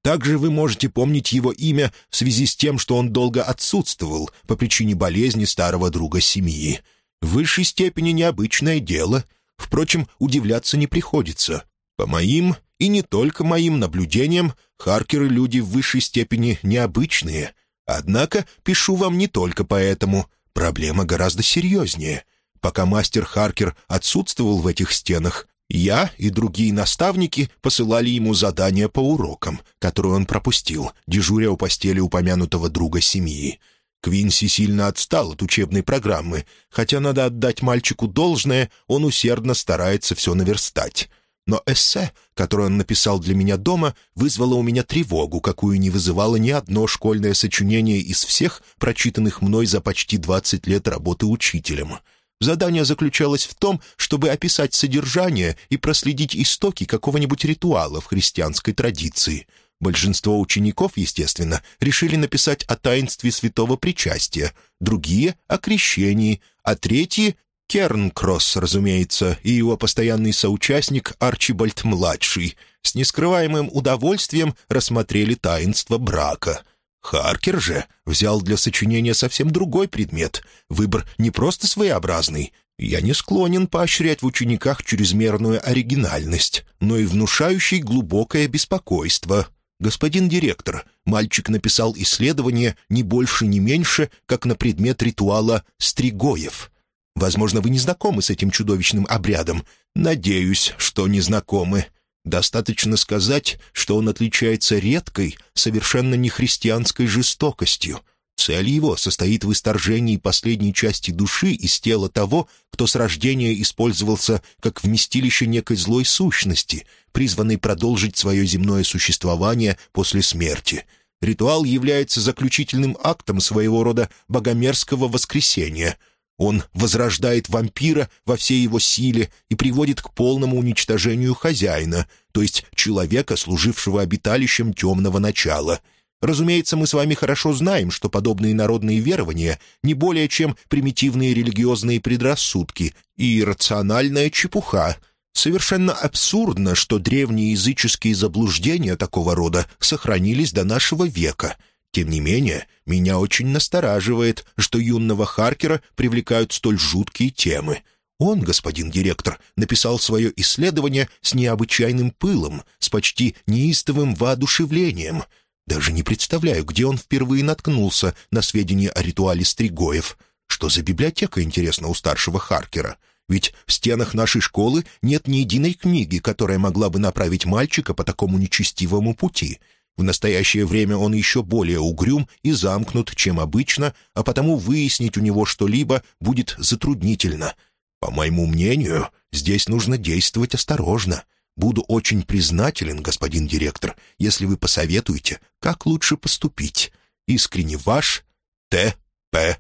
Также вы можете помнить его имя в связи с тем, что он долго отсутствовал по причине болезни старого друга семьи. В высшей степени необычное дело. Впрочем, удивляться не приходится. По моим и не только моим наблюдениям, Харкеры люди в высшей степени необычные — Однако пишу вам не только поэтому. Проблема гораздо серьезнее. Пока мастер Харкер отсутствовал в этих стенах, я и другие наставники посылали ему задания по урокам, которые он пропустил, дежуря у постели упомянутого друга семьи. Квинси сильно отстал от учебной программы, хотя надо отдать мальчику должное, он усердно старается все наверстать. Но эссе, которое он написал для меня дома, вызвало у меня тревогу, какую не вызывало ни одно школьное сочинение из всех, прочитанных мной за почти 20 лет работы учителем. Задание заключалось в том, чтобы описать содержание и проследить истоки какого-нибудь ритуала в христианской традиции. Большинство учеников, естественно, решили написать о таинстве святого причастия, другие — о крещении, а третьи Кернкросс, разумеется, и его постоянный соучастник Арчибальд-младший с нескрываемым удовольствием рассмотрели таинство брака. Харкер же взял для сочинения совсем другой предмет. Выбор не просто своеобразный. Я не склонен поощрять в учениках чрезмерную оригинальность, но и внушающий глубокое беспокойство. Господин директор, мальчик написал исследование не больше, не меньше, как на предмет ритуала «Стригоев». Возможно, вы не знакомы с этим чудовищным обрядом. Надеюсь, что не знакомы. Достаточно сказать, что он отличается редкой, совершенно нехристианской жестокостью. Цель его состоит в исторжении последней части души из тела того, кто с рождения использовался как вместилище некой злой сущности, призванной продолжить свое земное существование после смерти. Ритуал является заключительным актом своего рода богомерзкого воскресения — он возрождает вампира во всей его силе и приводит к полному уничтожению хозяина, то есть человека, служившего обиталищем темного начала. Разумеется, мы с вами хорошо знаем, что подобные народные верования не более чем примитивные религиозные предрассудки и иррациональная чепуха. Совершенно абсурдно, что древние языческие заблуждения такого рода сохранились до нашего века — тем не менее, меня очень настораживает, что юного Харкера привлекают столь жуткие темы. Он, господин директор, написал свое исследование с необычайным пылом, с почти неистовым воодушевлением. Даже не представляю, где он впервые наткнулся на сведения о ритуале Стригоев. Что за библиотека, интересно, у старшего Харкера? Ведь в стенах нашей школы нет ни единой книги, которая могла бы направить мальчика по такому нечестивому пути — в настоящее время он еще более угрюм и замкнут, чем обычно, а потому выяснить у него что-либо будет затруднительно. По моему мнению, здесь нужно действовать осторожно. Буду очень признателен, господин директор, если вы посоветуете, как лучше поступить. Искренне ваш Т. П.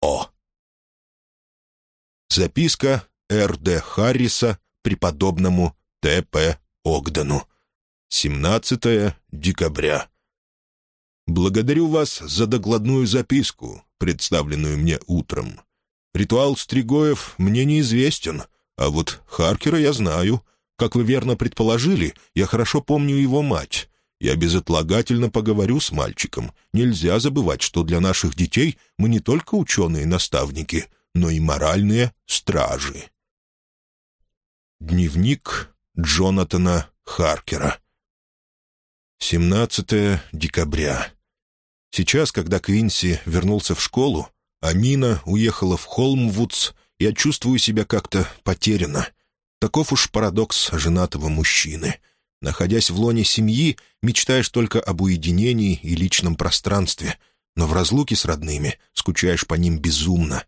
О. Записка Р. Д. Харриса преподобному Т. П. Огдену. 17 декабря. Благодарю вас за докладную записку, представленную мне утром. Ритуал Стригоев мне неизвестен, а вот Харкера я знаю. Как вы верно предположили, я хорошо помню его мать. Я безотлагательно поговорю с мальчиком. Нельзя забывать, что для наших детей мы не только ученые-наставники, но и моральные стражи. Дневник Джонатана Харкера 17 декабря. Сейчас, когда Квинси вернулся в школу, Амина уехала в Холмвудс, я чувствую себя как-то потеряно. Таков уж парадокс женатого мужчины. Находясь в лоне семьи, мечтаешь только об уединении и личном пространстве, но в разлуке с родными скучаешь по ним безумно.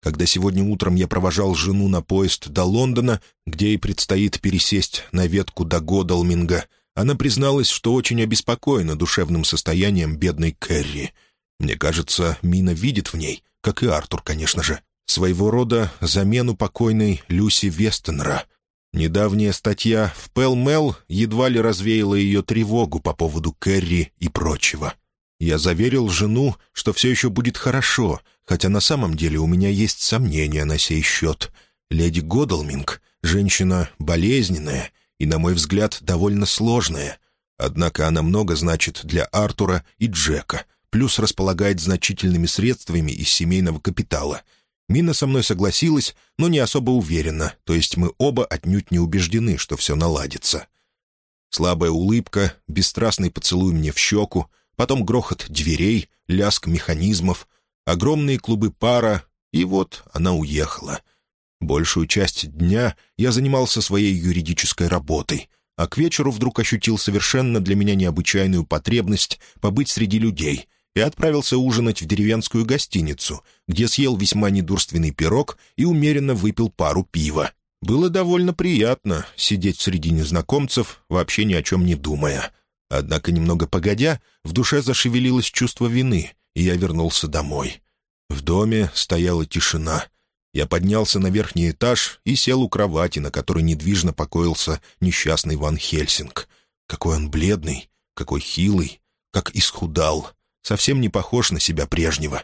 Когда сегодня утром я провожал жену на поезд до Лондона, где ей предстоит пересесть на ветку до Годалминга, она призналась, что очень обеспокоена душевным состоянием бедной Кэрри. Мне кажется, Мина видит в ней, как и Артур, конечно же, своего рода замену покойной Люси Вестенра. Недавняя статья в Пэл-Мэл едва ли развеяла ее тревогу по поводу Кэрри и прочего. Я заверил жену, что все еще будет хорошо, хотя на самом деле у меня есть сомнения на сей счет. Леди Годалминг — женщина болезненная и, на мой взгляд, довольно сложная. Однако она много значит для Артура и Джека, плюс располагает значительными средствами из семейного капитала — Мина со мной согласилась, но не особо уверена, то есть мы оба отнюдь не убеждены, что все наладится. Слабая улыбка, бесстрастный поцелуй мне в щеку, потом грохот дверей, ляск механизмов, огромные клубы пара, и вот она уехала. Большую часть дня я занимался своей юридической работой, а к вечеру вдруг ощутил совершенно для меня необычайную потребность побыть среди людей — и отправился ужинать в деревенскую гостиницу, где съел весьма недурственный пирог и умеренно выпил пару пива. Было довольно приятно сидеть среди незнакомцев, вообще ни о чем не думая. Однако, немного погодя, в душе зашевелилось чувство вины, и я вернулся домой. В доме стояла тишина. Я поднялся на верхний этаж и сел у кровати, на которой недвижно покоился несчастный Ван Хельсинг. Какой он бледный, какой хилый, как исхудал совсем не похож на себя прежнего.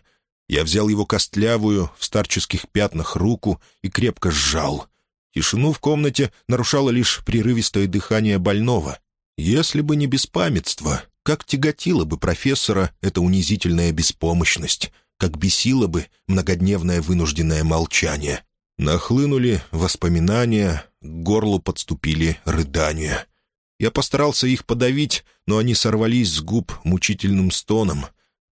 Я взял его костлявую, в старческих пятнах руку и крепко сжал. Тишину в комнате нарушало лишь прерывистое дыхание больного. Если бы не беспамятство, как тяготила бы профессора эта унизительная беспомощность, как бесило бы многодневное вынужденное молчание. Нахлынули воспоминания, к горлу подступили рыдания. Я постарался их подавить, но они сорвались с губ мучительным стоном.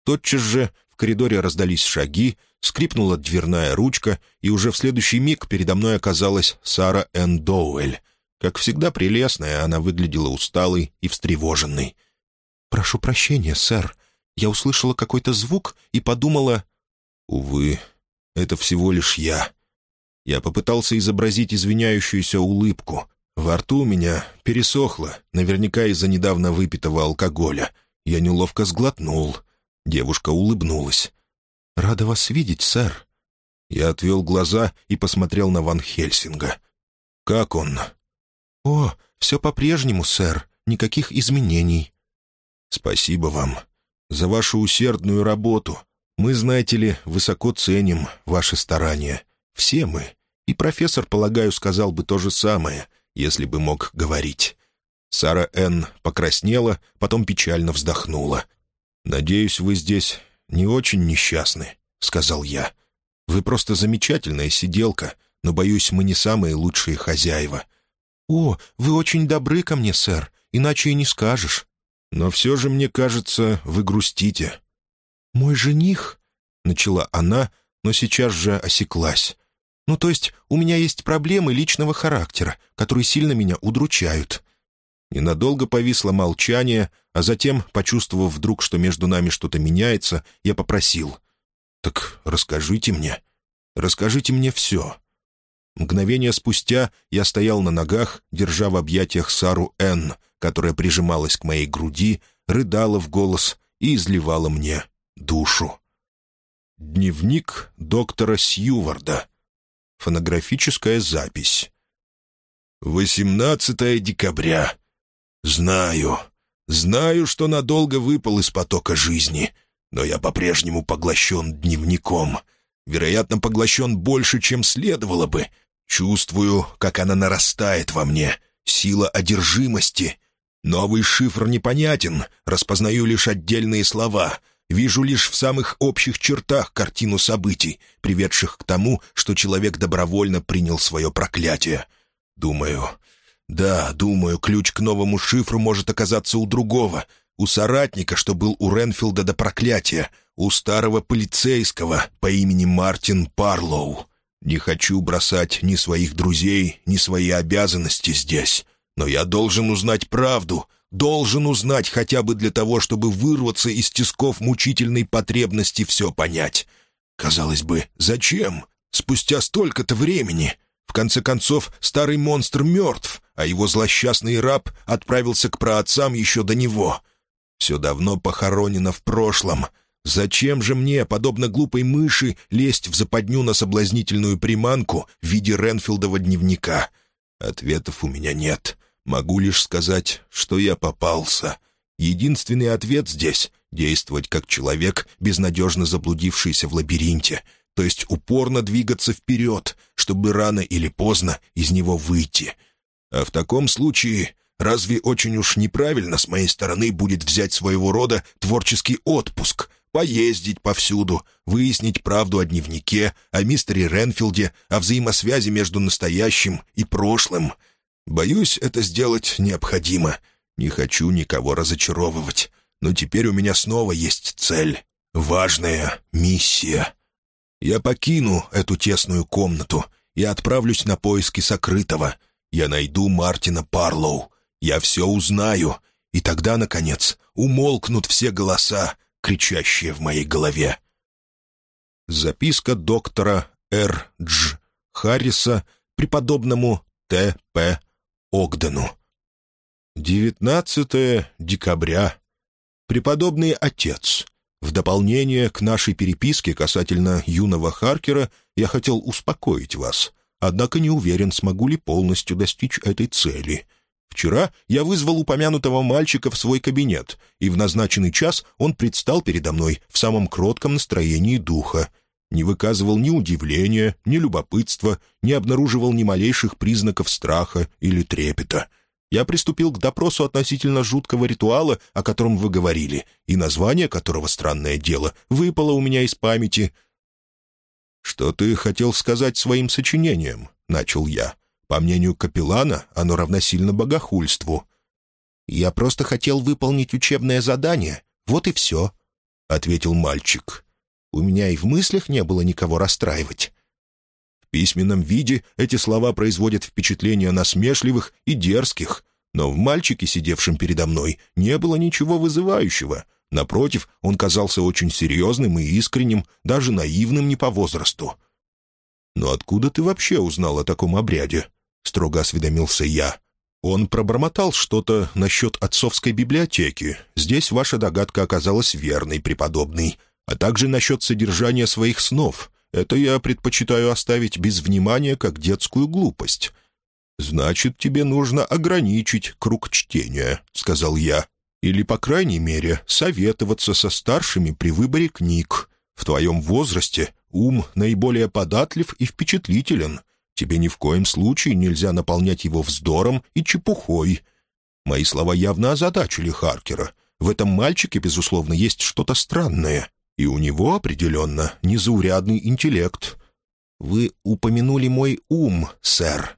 Тотчас же в коридоре раздались шаги, скрипнула дверная ручка, и уже в следующий миг передо мной оказалась Сара Энн Доуэль. Как всегда прелестная, она выглядела усталой и встревоженной. «Прошу прощения, сэр. Я услышала какой-то звук и подумала...» «Увы, это всего лишь я». Я попытался изобразить извиняющуюся улыбку. Во рту у меня пересохло, наверняка из-за недавно выпитого алкоголя. Я неловко сглотнул — Девушка улыбнулась. «Рада вас видеть, сэр». Я отвел глаза и посмотрел на Ван Хельсинга. «Как он?» «О, все по-прежнему, сэр. Никаких изменений». «Спасибо вам за вашу усердную работу. Мы, знаете ли, высоко ценим ваши старания. Все мы. И профессор, полагаю, сказал бы то же самое, если бы мог говорить». Сара Н. покраснела, потом печально вздохнула. «Надеюсь, вы здесь не очень несчастны», — сказал я. «Вы просто замечательная сиделка, но, боюсь, мы не самые лучшие хозяева». «О, вы очень добры ко мне, сэр, иначе и не скажешь». «Но все же, мне кажется, вы грустите». «Мой жених?» — начала она, но сейчас же осеклась. «Ну, то есть у меня есть проблемы личного характера, которые сильно меня удручают. Ненадолго повисло молчание, а затем, почувствовав вдруг, что между нами что-то меняется, я попросил. «Так расскажите мне. Расскажите мне все». Мгновение спустя я стоял на ногах, держа в объятиях Сару Н, которая прижималась к моей груди, рыдала в голос и изливала мне душу. Дневник доктора Сьюварда. Фонографическая запись. 18 декабря. «Знаю. Знаю, что надолго выпал из потока жизни, но я по-прежнему поглощен дневником. Вероятно, поглощен больше, чем следовало бы. Чувствую, как она нарастает во мне. Сила одержимости. Новый шифр непонятен, распознаю лишь отдельные слова». Вижу лишь в самых общих чертах картину событий, приведших к тому, что человек добровольно принял свое проклятие. Думаю, да, думаю, ключ к новому шифру может оказаться у другого, у соратника, что был у Ренфилда до проклятия, у старого полицейского по имени Мартин Парлоу. Не хочу бросать ни своих друзей, ни свои обязанности здесь. Но я должен узнать правду, должен узнать хотя бы для того, чтобы вырваться из тисков мучительной потребности все понять. Казалось бы, зачем? Спустя столько-то времени. В конце концов, старый монстр мертв, а его злосчастный раб отправился к праотцам еще до него. Все давно похоронено в прошлом. Зачем же мне, подобно глупой мыши, лезть в западню на соблазнительную приманку в виде Ренфилдова дневника? Ответов у меня нет. Могу лишь сказать, что я попался. Единственный ответ здесь — действовать как человек, безнадежно заблудившийся в лабиринте, то есть упорно двигаться вперед, чтобы рано или поздно из него выйти. А в таком случае разве очень уж неправильно с моей стороны будет взять своего рода творческий отпуск — поездить повсюду, выяснить правду о дневнике, о мистере Ренфилде, о взаимосвязи между настоящим и прошлым. Боюсь, это сделать необходимо. Не хочу никого разочаровывать. Но теперь у меня снова есть цель. Важная миссия. Я покину эту тесную комнату и отправлюсь на поиски сокрытого. Я найду Мартина Парлоу. Я все узнаю. И тогда, наконец, умолкнут все голоса, кричащие в моей голове. Записка доктора Р. Дж. Харриса преподобному Т. П. Огдену. 19 декабря. Преподобный отец. В дополнение к нашей переписке касательно юного Харкера я хотел успокоить вас, однако не уверен, смогу ли полностью достичь этой цели. Вчера я вызвал упомянутого мальчика в свой кабинет, и в назначенный час он предстал передо мной в самом кротком настроении духа — не выказывал ни удивления, ни любопытства, не обнаруживал ни малейших признаков страха или трепета. Я приступил к допросу относительно жуткого ритуала, о котором вы говорили, и название которого, странное дело, выпало у меня из памяти. «Что ты хотел сказать своим сочинением?» — начал я. «По мнению капеллана, оно равносильно богохульству». «Я просто хотел выполнить учебное задание, вот и все», — ответил мальчик. У меня и в мыслях не было никого расстраивать. В письменном виде эти слова производят впечатление насмешливых и дерзких, но в мальчике, сидевшем передо мной, не было ничего вызывающего. Напротив, он казался очень серьезным и искренним, даже наивным не по возрасту. «Но откуда ты вообще узнал о таком обряде?» — строго осведомился я. Он пробормотал что-то насчет отцовской библиотеки. Здесь ваша догадка оказалась верной, преподобный а также насчет содержания своих снов. Это я предпочитаю оставить без внимания как детскую глупость. «Значит, тебе нужно ограничить круг чтения», — сказал я. «Или, по крайней мере, советоваться со старшими при выборе книг. В твоем возрасте ум наиболее податлив и впечатлителен. Тебе ни в коем случае нельзя наполнять его вздором и чепухой». Мои слова явно озадачили Харкера. В этом мальчике, безусловно, есть что-то странное. И у него определенно незаурядный интеллект. Вы упомянули мой ум, сэр.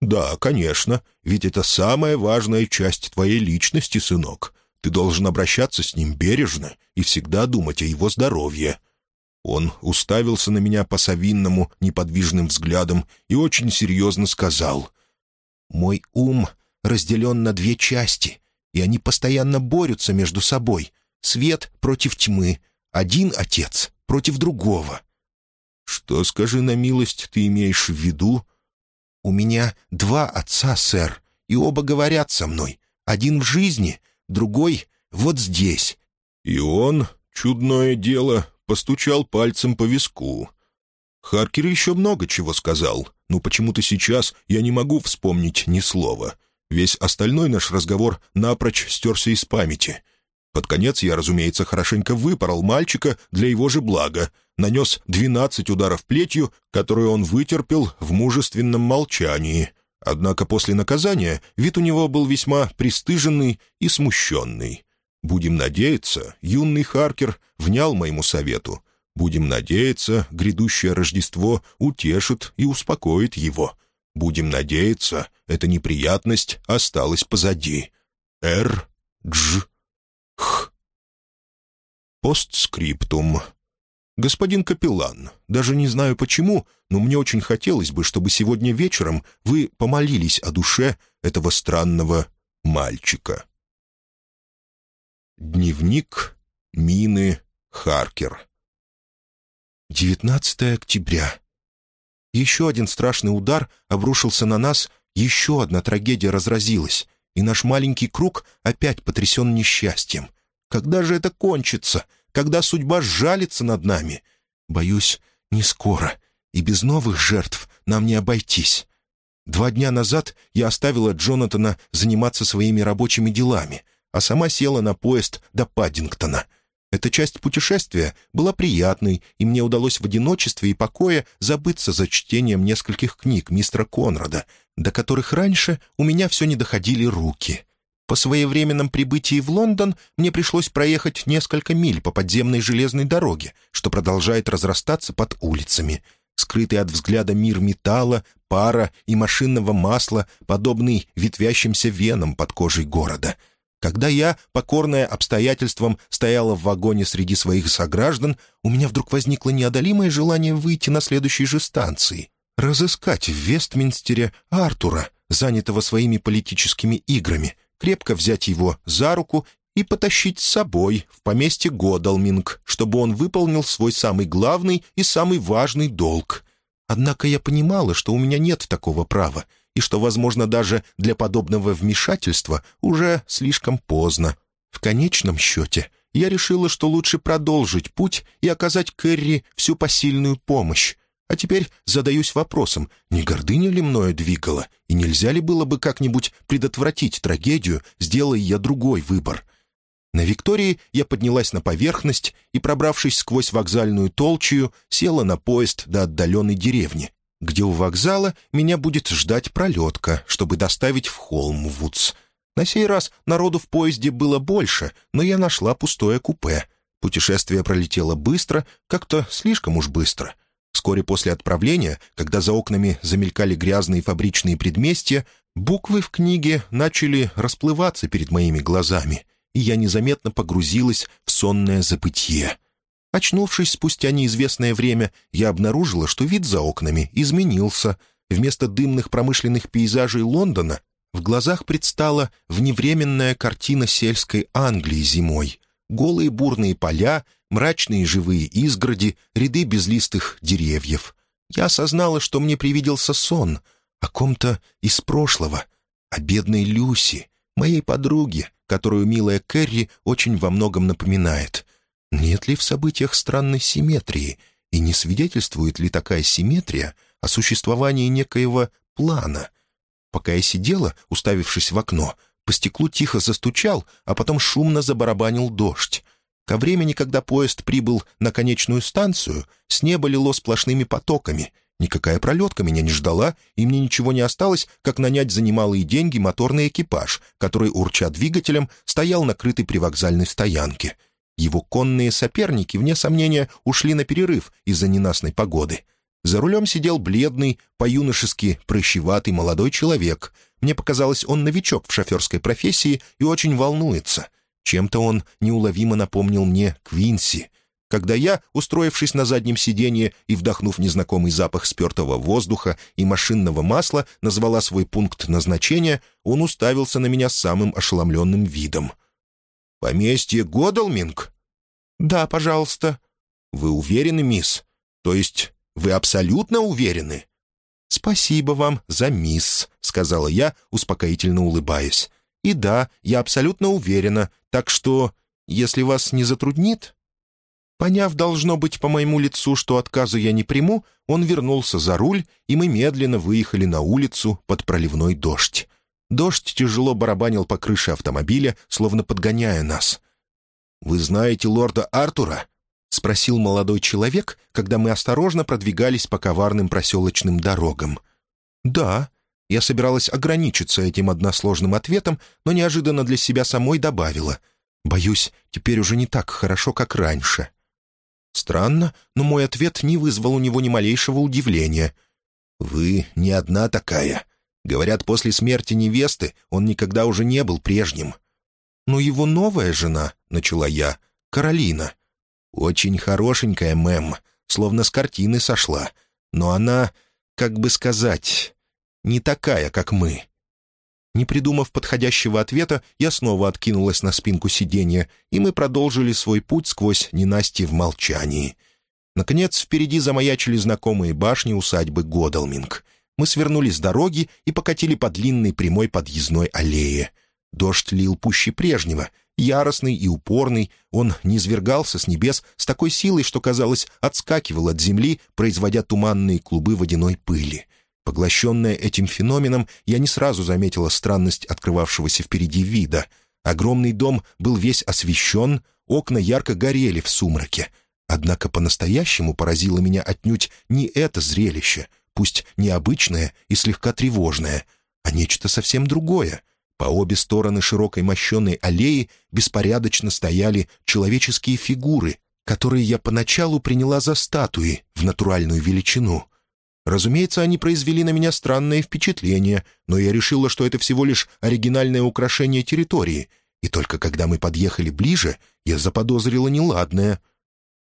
Да, конечно, ведь это самая важная часть твоей личности, сынок. Ты должен обращаться с ним бережно и всегда думать о его здоровье. Он уставился на меня по-совинному неподвижным взглядом и очень серьезно сказал. «Мой ум разделен на две части, и они постоянно борются между собой. Свет против тьмы, один отец против другого. Что, скажи на милость, ты имеешь в виду? У меня два отца, сэр, и оба говорят со мной. Один в жизни, другой вот здесь. И он, чудное дело, постучал пальцем по виску. Харкер еще много чего сказал, но почему-то сейчас я не могу вспомнить ни слова. Весь остальной наш разговор напрочь стерся из памяти — под конец я, разумеется, хорошенько выпорол мальчика для его же блага, нанес двенадцать ударов плетью, которые он вытерпел в мужественном молчании. Однако после наказания вид у него был весьма пристыженный и смущенный. Будем надеяться, юный Харкер внял моему совету. Будем надеяться, грядущее Рождество утешит и успокоит его. Будем надеяться, эта неприятность осталась позади. Р. Дж. «Постскриптум. Господин капеллан, даже не знаю почему, но мне очень хотелось бы, чтобы сегодня вечером вы помолились о душе этого странного мальчика». Дневник Мины Харкер 19 октября. Еще один страшный удар обрушился на нас, еще одна трагедия разразилась, и наш маленький круг опять потрясен несчастьем. Когда же это кончится? Когда судьба сжалится над нами? Боюсь, не скоро, и без новых жертв нам не обойтись. Два дня назад я оставила Джонатана заниматься своими рабочими делами, а сама села на поезд до Паддингтона — эта часть путешествия была приятной, и мне удалось в одиночестве и покое забыться за чтением нескольких книг мистера Конрада, до которых раньше у меня все не доходили руки. По своевременном прибытии в Лондон мне пришлось проехать несколько миль по подземной железной дороге, что продолжает разрастаться под улицами. Скрытый от взгляда мир металла, пара и машинного масла, подобный ветвящимся венам под кожей города — когда я, покорная обстоятельствам, стояла в вагоне среди своих сограждан, у меня вдруг возникло неодолимое желание выйти на следующей же станции, разыскать в Вестминстере Артура, занятого своими политическими играми, крепко взять его за руку и потащить с собой в поместье Годалминг, чтобы он выполнил свой самый главный и самый важный долг. Однако я понимала, что у меня нет такого права, и что, возможно, даже для подобного вмешательства уже слишком поздно. В конечном счете я решила, что лучше продолжить путь и оказать Кэрри всю посильную помощь. А теперь задаюсь вопросом, не гордыня ли мною двигала, и нельзя ли было бы как-нибудь предотвратить трагедию, сделая я другой выбор. На Виктории я поднялась на поверхность и, пробравшись сквозь вокзальную толчью, села на поезд до отдаленной деревни, где у вокзала меня будет ждать пролетка, чтобы доставить в Холмвудс. На сей раз народу в поезде было больше, но я нашла пустое купе. Путешествие пролетело быстро, как-то слишком уж быстро. Вскоре после отправления, когда за окнами замелькали грязные фабричные предместья, буквы в книге начали расплываться перед моими глазами, и я незаметно погрузилась в сонное забытье — Очнувшись спустя неизвестное время, я обнаружила, что вид за окнами изменился. Вместо дымных промышленных пейзажей Лондона в глазах предстала вневременная картина сельской Англии зимой. Голые бурные поля, мрачные живые изгороди, ряды безлистых деревьев. Я осознала, что мне привиделся сон о ком-то из прошлого, о бедной Люси, моей подруге, которую милая Кэрри очень во многом напоминает — нет ли в событиях странной симметрии, и не свидетельствует ли такая симметрия о существовании некоего плана? Пока я сидела, уставившись в окно, по стеклу тихо застучал, а потом шумно забарабанил дождь. Ко времени, когда поезд прибыл на конечную станцию, с неба лило сплошными потоками. Никакая пролетка меня не ждала, и мне ничего не осталось, как нанять за немалые деньги моторный экипаж, который, урча двигателем, стоял на крытой привокзальной стоянке — его конные соперники, вне сомнения, ушли на перерыв из-за ненастной погоды. За рулем сидел бледный, по-юношески прыщеватый молодой человек. Мне показалось, он новичок в шоферской профессии и очень волнуется. Чем-то он неуловимо напомнил мне Квинси. Когда я, устроившись на заднем сиденье и вдохнув незнакомый запах спертого воздуха и машинного масла, назвала свой пункт назначения, он уставился на меня самым ошеломленным видом — «Поместье Годалминг?» «Да, пожалуйста». «Вы уверены, мисс? То есть вы абсолютно уверены?» «Спасибо вам за мисс», — сказала я, успокоительно улыбаясь. «И да, я абсолютно уверена, так что, если вас не затруднит...» Поняв, должно быть, по моему лицу, что отказа я не приму, он вернулся за руль, и мы медленно выехали на улицу под проливной дождь. Дождь тяжело барабанил по крыше автомобиля, словно подгоняя нас. «Вы знаете лорда Артура?» — спросил молодой человек, когда мы осторожно продвигались по коварным проселочным дорогам. «Да». Я собиралась ограничиться этим односложным ответом, но неожиданно для себя самой добавила. «Боюсь, теперь уже не так хорошо, как раньше». Странно, но мой ответ не вызвал у него ни малейшего удивления. «Вы не одна такая. Говорят, после смерти невесты он никогда уже не был прежним. «Но его новая жена», — начала я, — «Каролина. «Очень хорошенькая, мэм, словно с картины сошла. Но она, как бы сказать, не такая, как мы». Не придумав подходящего ответа, я снова откинулась на спинку сиденья, и мы продолжили свой путь сквозь ненасти в молчании. Наконец, впереди замаячили знакомые башни усадьбы Годалминг. Мы свернули с дороги и покатили по длинной прямой подъездной аллее. Дождь лил пуще прежнего, яростный и упорный, он низвергался с небес с такой силой, что, казалось, отскакивал от земли, производя туманные клубы водяной пыли. Поглощенная этим феноменом, я не сразу заметила странность открывавшегося впереди вида. Огромный дом был весь освещен, окна ярко горели в сумраке. Однако по-настоящему поразило меня отнюдь не это зрелище, пусть необычное и слегка тревожное, а нечто совсем другое. По обе стороны широкой мощенной аллеи беспорядочно стояли человеческие фигуры, которые я поначалу приняла за статуи в натуральную величину — Разумеется, они произвели на меня странное впечатление, но я решила, что это всего лишь оригинальное украшение территории, и только когда мы подъехали ближе, я заподозрила неладное.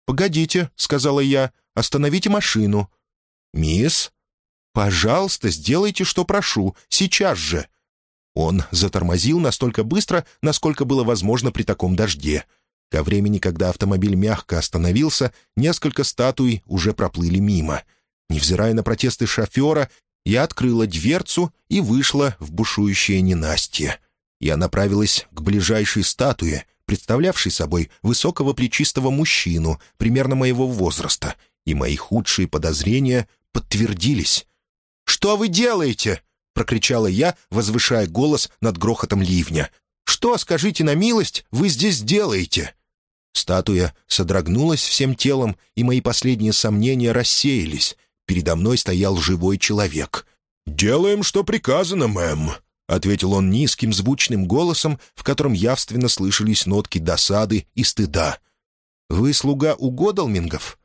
«Погодите», — сказала я, — «остановите машину». «Мисс?» «Пожалуйста, сделайте, что прошу, сейчас же». Он затормозил настолько быстро, насколько было возможно при таком дожде. Ко времени, когда автомобиль мягко остановился, несколько статуй уже проплыли мимо — Невзирая на протесты шофера, я открыла дверцу и вышла в бушующее ненастье. Я направилась к ближайшей статуе, представлявшей собой высокого плечистого мужчину, примерно моего возраста, и мои худшие подозрения подтвердились. «Что вы делаете?» — прокричала я, возвышая голос над грохотом ливня. «Что, скажите на милость, вы здесь делаете?» Статуя содрогнулась всем телом, и мои последние сомнения рассеялись. Передо мной стоял живой человек. «Делаем, что приказано, мэм», — ответил он низким звучным голосом, в котором явственно слышались нотки досады и стыда. «Вы слуга у Годалмингов?»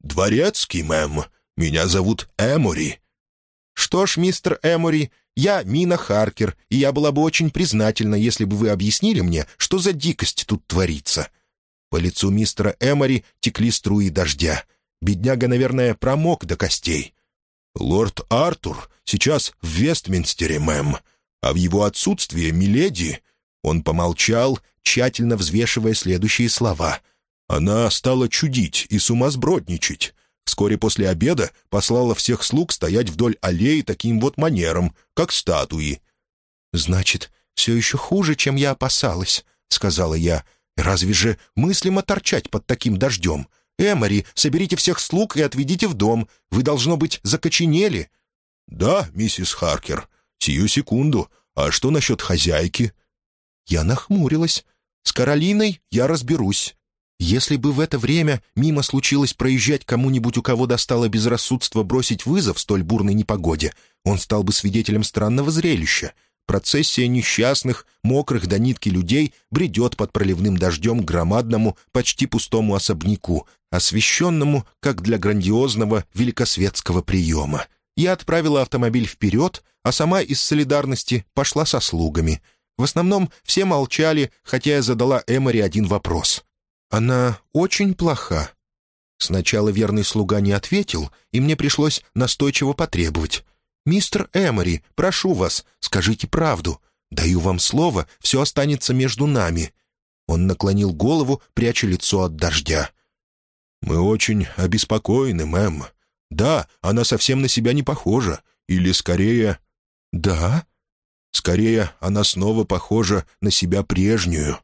«Дворецкий, мэм. Меня зовут Эмори». «Что ж, мистер Эмори, я Мина Харкер, и я была бы очень признательна, если бы вы объяснили мне, что за дикость тут творится». По лицу мистера Эмори текли струи дождя. Бедняга, наверное, промок до костей. «Лорд Артур сейчас в Вестминстере, мэм, а в его отсутствие Миледи...» Он помолчал, тщательно взвешивая следующие слова. «Она стала чудить и сумасбродничать. Вскоре после обеда послала всех слуг стоять вдоль аллеи таким вот манером, как статуи». «Значит, все еще хуже, чем я опасалась», — сказала я. «Разве же мыслимо торчать под таким дождем? «Эмори, соберите всех слуг и отведите в дом. Вы, должно быть, закоченели». «Да, миссис Харкер. Сию секунду. А что насчет хозяйки?» Я нахмурилась. «С Каролиной я разберусь». Если бы в это время мимо случилось проезжать кому-нибудь, у кого достало безрассудство бросить вызов столь бурной непогоде, он стал бы свидетелем странного зрелища — Процессия несчастных, мокрых до нитки людей бредет под проливным дождем к громадному, почти пустому особняку, освещенному, как для грандиозного великосветского приема. Я отправила автомобиль вперед, а сама из солидарности пошла со слугами. В основном все молчали, хотя я задала Эмори один вопрос. «Она очень плоха». Сначала верный слуга не ответил, и мне пришлось настойчиво потребовать. «Мистер Эмори, прошу вас, скажите правду. Даю вам слово, все останется между нами». Он наклонил голову, пряча лицо от дождя. «Мы очень обеспокоены, мэм. Да, она совсем на себя не похожа. Или, скорее...» «Да?» «Скорее, она снова похожа на себя прежнюю».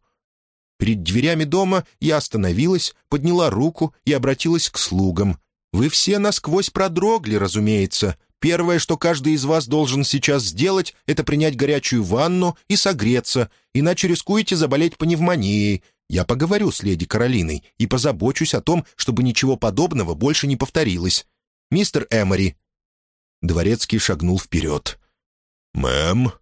Перед дверями дома я остановилась, подняла руку и обратилась к слугам. «Вы все насквозь продрогли, разумеется. Первое, что каждый из вас должен сейчас сделать, это принять горячую ванну и согреться, иначе рискуете заболеть пневмонией. Я поговорю с леди Каролиной и позабочусь о том, чтобы ничего подобного больше не повторилось. Мистер Эмори». Дворецкий шагнул вперед. «Мэм?»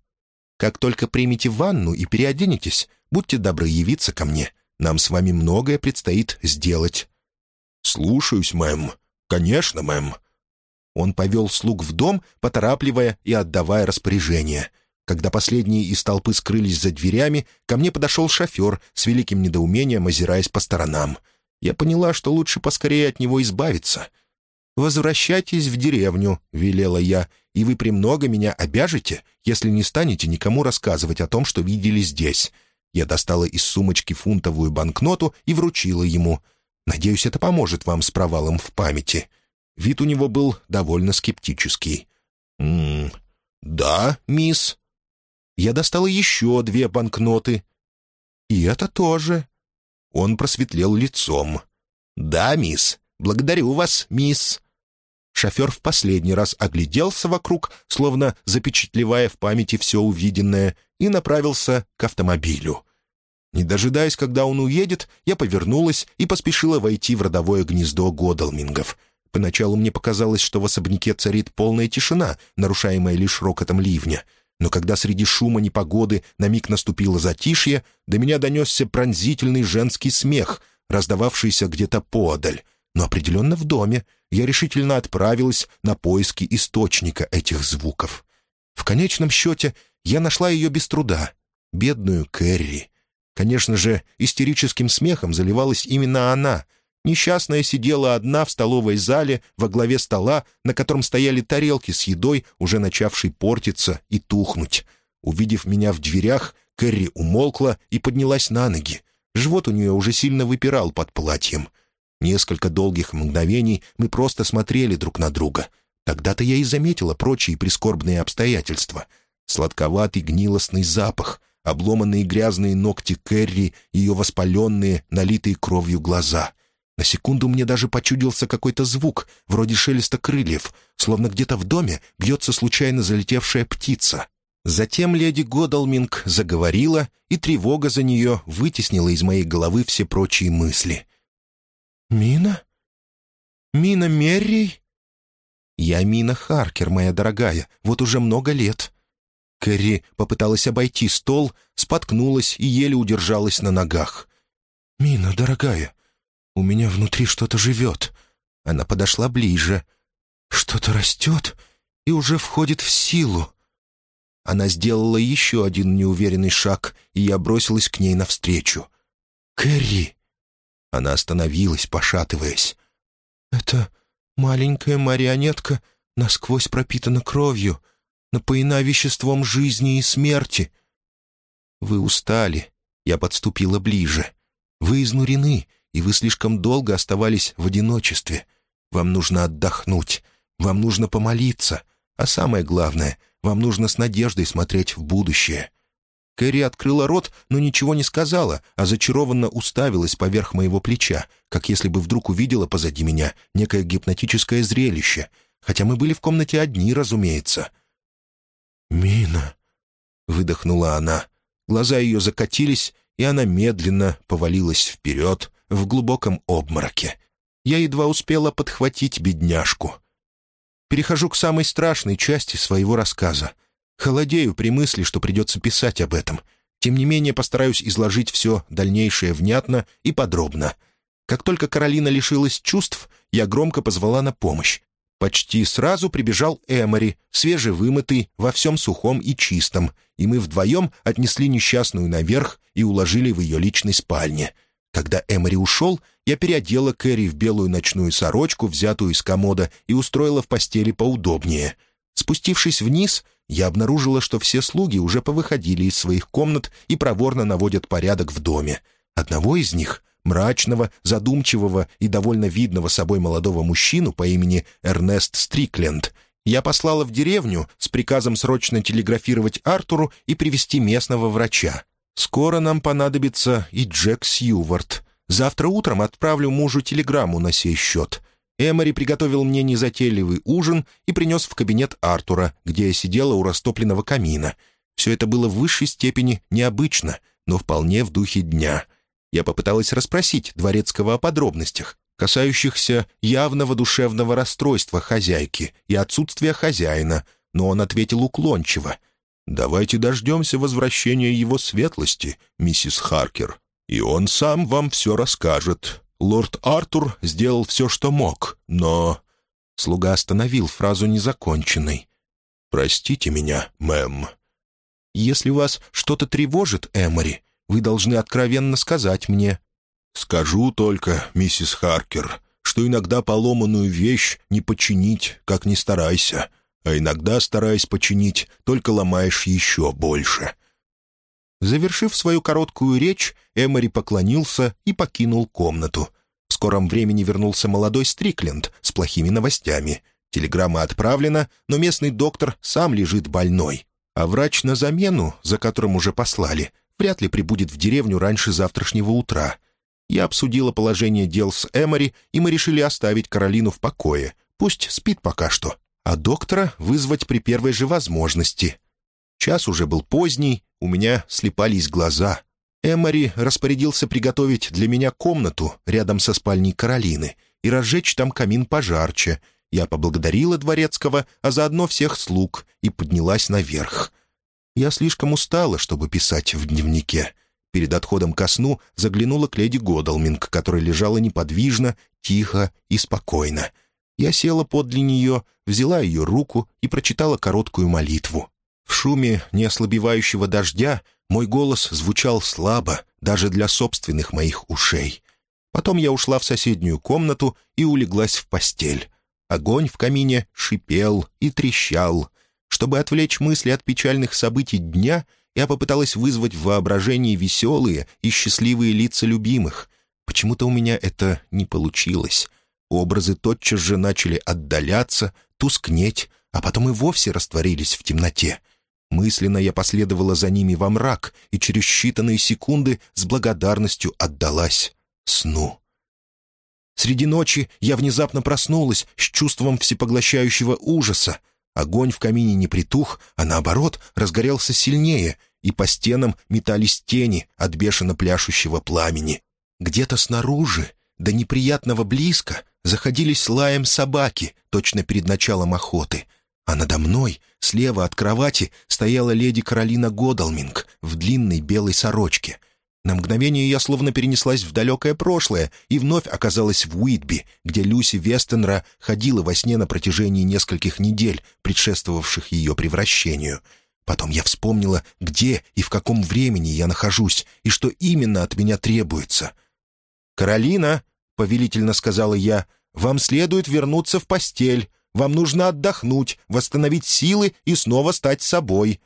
«Как только примете ванну и переоденетесь, будьте добры явиться ко мне. Нам с вами многое предстоит сделать». «Слушаюсь, мэм. Конечно, мэм». Он повел слуг в дом, поторапливая и отдавая распоряжения. Когда последние из толпы скрылись за дверями, ко мне подошел шофер с великим недоумением, озираясь по сторонам. Я поняла, что лучше поскорее от него избавиться. «Возвращайтесь в деревню», — велела я, «и вы премного меня обяжете, если не станете никому рассказывать о том, что видели здесь». Я достала из сумочки фунтовую банкноту и вручила ему. «Надеюсь, это поможет вам с провалом в памяти». Вид у него был довольно скептический. «М -м, «Да, мисс». Я достала еще две банкноты. «И это тоже». Он просветлел лицом. «Да, мисс. Благодарю вас, мисс». Шофер в последний раз огляделся вокруг, словно запечатлевая в памяти все увиденное, и направился к автомобилю. Не дожидаясь, когда он уедет, я повернулась и поспешила войти в родовое гнездо Годалмингов — Поначалу мне показалось, что в особняке царит полная тишина, нарушаемая лишь рокотом ливня. Но когда среди шума непогоды на миг наступило затишье, до меня донесся пронзительный женский смех, раздававшийся где-то подаль. Но определенно в доме я решительно отправилась на поиски источника этих звуков. В конечном счете я нашла ее без труда. Бедную Кэрри. Конечно же, истерическим смехом заливалась именно она — Несчастная сидела одна в столовой зале во главе стола, на котором стояли тарелки с едой, уже начавшей портиться и тухнуть. Увидев меня в дверях, Кэрри умолкла и поднялась на ноги. Живот у нее уже сильно выпирал под платьем. Несколько долгих мгновений мы просто смотрели друг на друга. Тогда-то я и заметила прочие прискорбные обстоятельства. Сладковатый гнилостный запах, обломанные грязные ногти Кэрри, ее воспаленные, налитые кровью глаза — на секунду мне даже почудился какой-то звук, вроде шелеста крыльев, словно где-то в доме бьется случайно залетевшая птица. Затем леди Годалминг заговорила, и тревога за нее вытеснила из моей головы все прочие мысли. «Мина? Мина Меррий?» «Я Мина Харкер, моя дорогая, вот уже много лет». Кэрри попыталась обойти стол, споткнулась и еле удержалась на ногах. «Мина, дорогая, у меня внутри что-то живет». Она подошла ближе. «Что-то растет и уже входит в силу». Она сделала еще один неуверенный шаг, и я бросилась к ней навстречу. «Кэрри!» Она остановилась, пошатываясь. «Это маленькая марионетка насквозь пропитана кровью, напоена веществом жизни и смерти. Вы устали. Я подступила ближе. Вы изнурены, и вы слишком долго оставались в одиночестве. Вам нужно отдохнуть, вам нужно помолиться, а самое главное, вам нужно с надеждой смотреть в будущее». Кэрри открыла рот, но ничего не сказала, а зачарованно уставилась поверх моего плеча, как если бы вдруг увидела позади меня некое гипнотическое зрелище, хотя мы были в комнате одни, разумеется. «Мина», — выдохнула она. Глаза ее закатились, и она медленно повалилась вперед, в глубоком обмороке. Я едва успела подхватить бедняжку. Перехожу к самой страшной части своего рассказа. Холодею при мысли, что придется писать об этом. Тем не менее, постараюсь изложить все дальнейшее внятно и подробно. Как только Каролина лишилась чувств, я громко позвала на помощь. Почти сразу прибежал Эмори, свежевымытый, во всем сухом и чистом, и мы вдвоем отнесли несчастную наверх и уложили в ее личной спальне — когда Эмори ушел, я переодела Кэрри в белую ночную сорочку, взятую из комода, и устроила в постели поудобнее. Спустившись вниз, я обнаружила, что все слуги уже повыходили из своих комнат и проворно наводят порядок в доме. Одного из них, мрачного, задумчивого и довольно видного собой молодого мужчину по имени Эрнест Стрикленд, я послала в деревню с приказом срочно телеграфировать Артуру и привести местного врача. Скоро нам понадобится и Джек Сьювард. Завтра утром отправлю мужу телеграмму на сей счет. Эмори приготовил мне незатейливый ужин и принес в кабинет Артура, где я сидела у растопленного камина. Все это было в высшей степени необычно, но вполне в духе дня. Я попыталась расспросить Дворецкого о подробностях, касающихся явного душевного расстройства хозяйки и отсутствия хозяина, но он ответил уклончиво — Давайте дождемся возвращения его светлости, миссис Харкер, и он сам вам все расскажет. Лорд Артур сделал все, что мог, но...» Слуга остановил фразу незаконченной. «Простите меня, мэм». «Если вас что-то тревожит, Эмори, вы должны откровенно сказать мне». «Скажу только, миссис Харкер, что иногда поломанную вещь не починить, как ни старайся, а иногда, стараясь починить, только ломаешь еще больше». Завершив свою короткую речь, Эмори поклонился и покинул комнату. В скором времени вернулся молодой Стрикленд с плохими новостями. Телеграмма отправлена, но местный доктор сам лежит больной. А врач на замену, за которым уже послали, вряд ли прибудет в деревню раньше завтрашнего утра. Я обсудила положение дел с Эмори, и мы решили оставить Каролину в покое. Пусть спит пока что. А доктора вызвать при первой же возможности. Час уже был поздний, у меня слепались глаза. Эмори распорядился приготовить для меня комнату рядом со спальней Каролины и разжечь там камин пожарче. Я поблагодарила дворецкого, а заодно всех слуг, и поднялась наверх. Я слишком устала, чтобы писать в дневнике. Перед отходом ко сну заглянула к леди Годалминг, которая лежала неподвижно, тихо и спокойно. Я села подле нее, взяла ее руку и прочитала короткую молитву. В шуме неослабевающего дождя мой голос звучал слабо, даже для собственных моих ушей. Потом я ушла в соседнюю комнату и улеглась в постель. Огонь в камине шипел и трещал. Чтобы отвлечь мысли от печальных событий дня, я попыталась вызвать в воображении веселые и счастливые лица любимых. Почему-то у меня это не получилось. Образы тотчас же начали отдаляться, тускнеть, а потом и вовсе растворились в темноте — Мысленно я последовала за ними во мрак и через считанные секунды с благодарностью отдалась сну. Среди ночи я внезапно проснулась с чувством всепоглощающего ужаса. Огонь в камине не притух, а наоборот разгорелся сильнее, и по стенам метались тени от бешено пляшущего пламени. Где-то снаружи, до неприятного близко, заходились лаем собаки, точно перед началом охоты — а надо мной, слева от кровати, стояла леди Каролина Годалминг в длинной белой сорочке. На мгновение я словно перенеслась в далекое прошлое и вновь оказалась в Уитби, где Люси Вестенра ходила во сне на протяжении нескольких недель, предшествовавших ее превращению. Потом я вспомнила, где и в каком времени я нахожусь, и что именно от меня требуется. «Каролина», — повелительно сказала я, — «вам следует вернуться в постель. Вам нужно отдохнуть, восстановить силы и снова стать собой».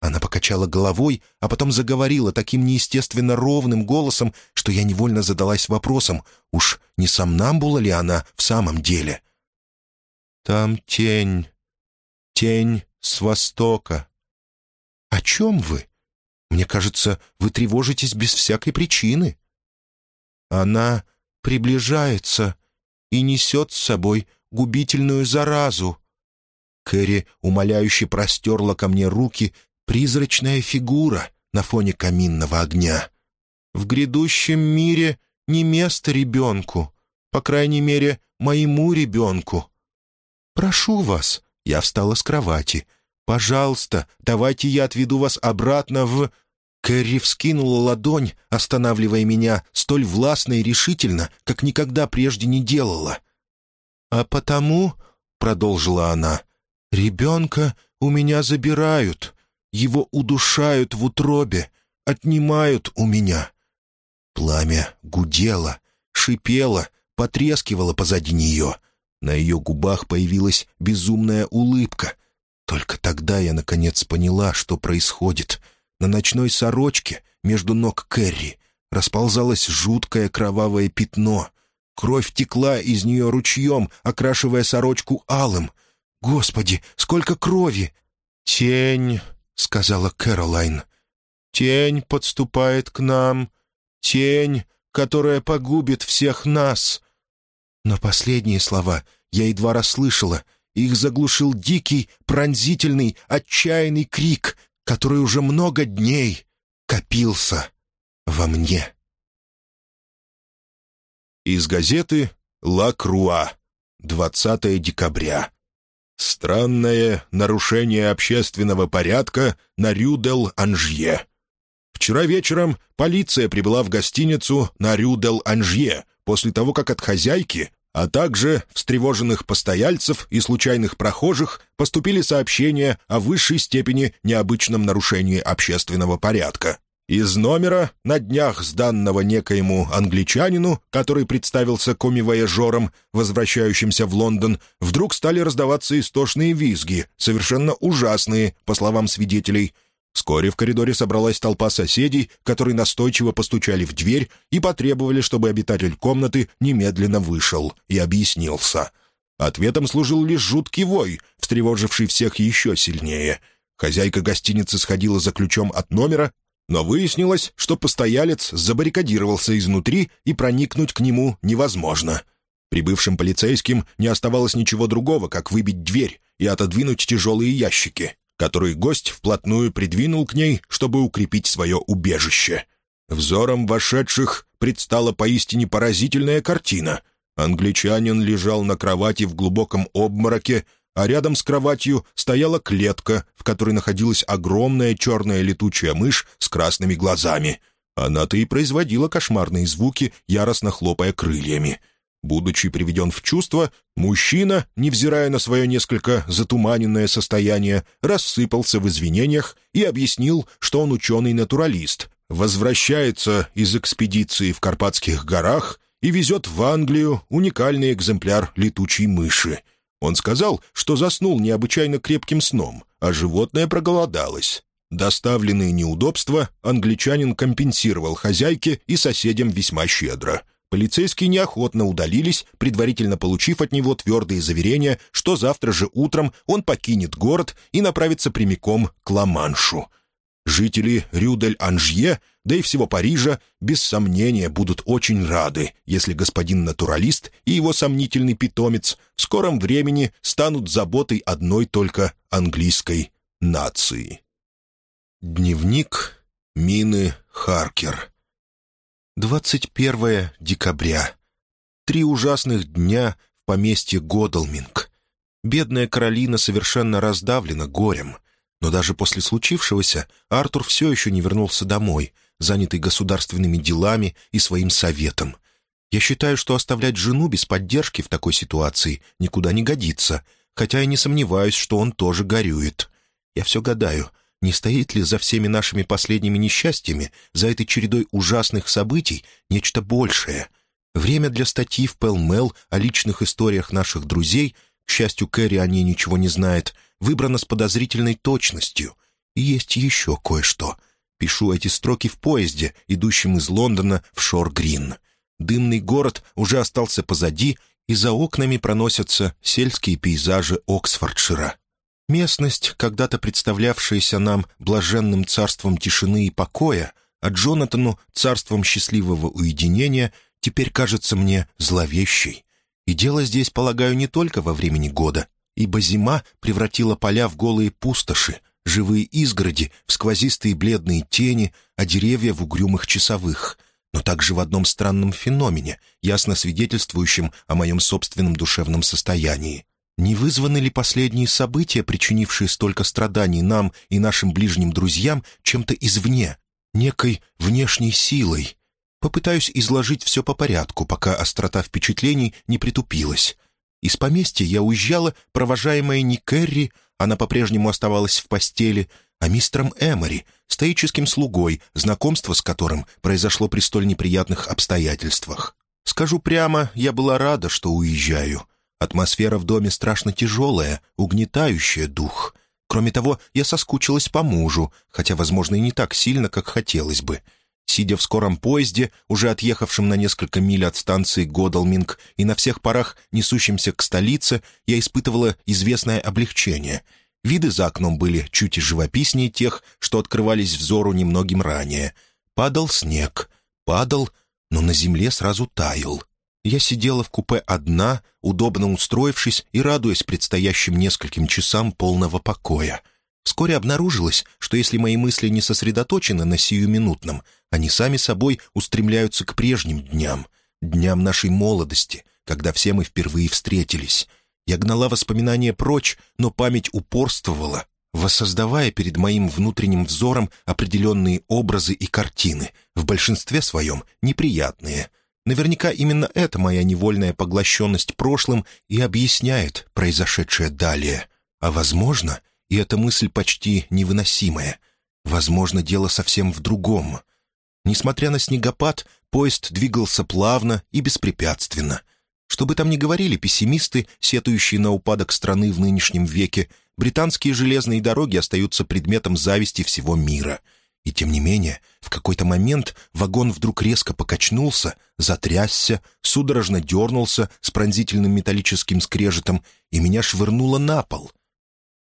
Она покачала головой, а потом заговорила таким неестественно ровным голосом, что я невольно задалась вопросом, уж не сомнамбула ли она в самом деле. «Там тень, тень с востока». «О чем вы? Мне кажется, вы тревожитесь без всякой причины». «Она приближается и несет с собой губительную заразу». Кэрри умоляюще простерла ко мне руки, призрачная фигура на фоне каминного огня. «В грядущем мире не место ребенку, по крайней мере, моему ребенку. Прошу вас», — я встала с кровати, «пожалуйста, давайте я отведу вас обратно в...» Кэрри вскинула ладонь, останавливая меня столь властно и решительно, как никогда прежде не делала. «А потому, — продолжила она, — ребенка у меня забирают, его удушают в утробе, отнимают у меня». Пламя гудело, шипело, потрескивало позади нее. На ее губах появилась безумная улыбка. Только тогда я, наконец, поняла, что происходит. На ночной сорочке между ног Кэрри расползалось жуткое кровавое пятно. Кровь текла из нее ручьем, окрашивая сорочку алым. «Господи, сколько крови!» «Тень», — сказала Кэролайн. «Тень подступает к нам. Тень, которая погубит всех нас». Но последние слова я едва расслышала. Их заглушил дикий, пронзительный, отчаянный крик, который уже много дней копился во мне. Из газеты «Ла Круа», 20 декабря. Странное нарушение общественного порядка на Рю-дел-Анжье. Вчера вечером полиция прибыла в гостиницу на Рю-дел-Анжье после того, как от хозяйки, а также встревоженных постояльцев и случайных прохожих поступили сообщения о высшей степени необычном нарушении общественного порядка. Из номера, на днях сданного некоему англичанину, который представился комивояжером, возвращающимся в Лондон, вдруг стали раздаваться истошные визги, совершенно ужасные, по словам свидетелей. Вскоре в коридоре собралась толпа соседей, которые настойчиво постучали в дверь и потребовали, чтобы обитатель комнаты немедленно вышел и объяснился. Ответом служил лишь жуткий вой, встревоживший всех еще сильнее. Хозяйка гостиницы сходила за ключом от номера но выяснилось, что постоялец забаррикадировался изнутри, и проникнуть к нему невозможно. Прибывшим полицейским не оставалось ничего другого, как выбить дверь и отодвинуть тяжелые ящики, которые гость вплотную придвинул к ней, чтобы укрепить свое убежище. Взором вошедших предстала поистине поразительная картина. Англичанин лежал на кровати в глубоком обмороке, а рядом с кроватью стояла клетка, в которой находилась огромная черная летучая мышь с красными глазами. Она-то и производила кошмарные звуки, яростно хлопая крыльями. Будучи приведен в чувство, мужчина, невзирая на свое несколько затуманенное состояние, рассыпался в извинениях и объяснил, что он ученый-натуралист, возвращается из экспедиции в Карпатских горах и везет в Англию уникальный экземпляр летучей мыши — он сказал, что заснул необычайно крепким сном, а животное проголодалось. Доставленные неудобства англичанин компенсировал хозяйке и соседям весьма щедро. Полицейские неохотно удалились, предварительно получив от него твердые заверения, что завтра же утром он покинет город и направится прямиком к Ла-Маншу. Жители Рюдель-Анжье, да и всего Парижа, без сомнения, будут очень рады, если господин натуралист и его сомнительный питомец в скором времени станут заботой одной только английской нации. Дневник Мины Харкер 21 декабря. Три ужасных дня в поместье Годалминг. Бедная Каролина совершенно раздавлена горем — но даже после случившегося Артур все еще не вернулся домой, занятый государственными делами и своим советом. Я считаю, что оставлять жену без поддержки в такой ситуации никуда не годится, хотя я не сомневаюсь, что он тоже горюет. Я все гадаю, не стоит ли за всеми нашими последними несчастьями, за этой чередой ужасных событий, нечто большее. Время для статьи в Пелмел о личных историях наших друзей, к счастью, Кэрри о ней ничего не знает — выбрано с подозрительной точностью. И есть еще кое-что. Пишу эти строки в поезде, идущем из Лондона в Шор-Грин. Дымный город уже остался позади, и за окнами проносятся сельские пейзажи Оксфордшира. Местность, когда-то представлявшаяся нам блаженным царством тишины и покоя, а Джонатану — царством счастливого уединения, теперь кажется мне зловещей. И дело здесь, полагаю, не только во времени года, ибо зима превратила поля в голые пустоши, живые изгороди в сквозистые бледные тени, а деревья в угрюмых часовых, но также в одном странном феномене, ясно свидетельствующем о моем собственном душевном состоянии. Не вызваны ли последние события, причинившие столько страданий нам и нашим ближним друзьям, чем-то извне, некой внешней силой? Попытаюсь изложить все по порядку, пока острота впечатлений не притупилась. Из поместья я уезжала, провожаемая не Кэрри, она по-прежнему оставалась в постели, а мистером Эмори, стоическим слугой, знакомство с которым произошло при столь неприятных обстоятельствах. Скажу прямо, я была рада, что уезжаю. Атмосфера в доме страшно тяжелая, угнетающая дух. Кроме того, я соскучилась по мужу, хотя, возможно, и не так сильно, как хотелось бы — Сидя в скором поезде, уже отъехавшем на несколько миль от станции Годалминг и на всех парах несущимся к столице, я испытывала известное облегчение. Виды за окном были чуть живописнее тех, что открывались взору немногим ранее. Падал снег, падал, но на земле сразу таял. Я сидела в купе одна, удобно устроившись и радуясь предстоящим нескольким часам полного покоя — Вскоре обнаружилось, что если мои мысли не сосредоточены на сиюминутном, они сами собой устремляются к прежним дням, дням нашей молодости, когда все мы впервые встретились. Я гнала воспоминания прочь, но память упорствовала, воссоздавая перед моим внутренним взором определенные образы и картины, в большинстве своем неприятные. Наверняка именно эта моя невольная поглощенность прошлым и объясняет произошедшее далее. А, возможно, и эта мысль почти невыносимая. Возможно, дело совсем в другом. Несмотря на снегопад, поезд двигался плавно и беспрепятственно. Что бы там ни говорили пессимисты, сетующие на упадок страны в нынешнем веке, британские железные дороги остаются предметом зависти всего мира — и тем не менее, в какой-то момент вагон вдруг резко покачнулся, затрясся, судорожно дернулся с пронзительным металлическим скрежетом, и меня швырнуло на пол.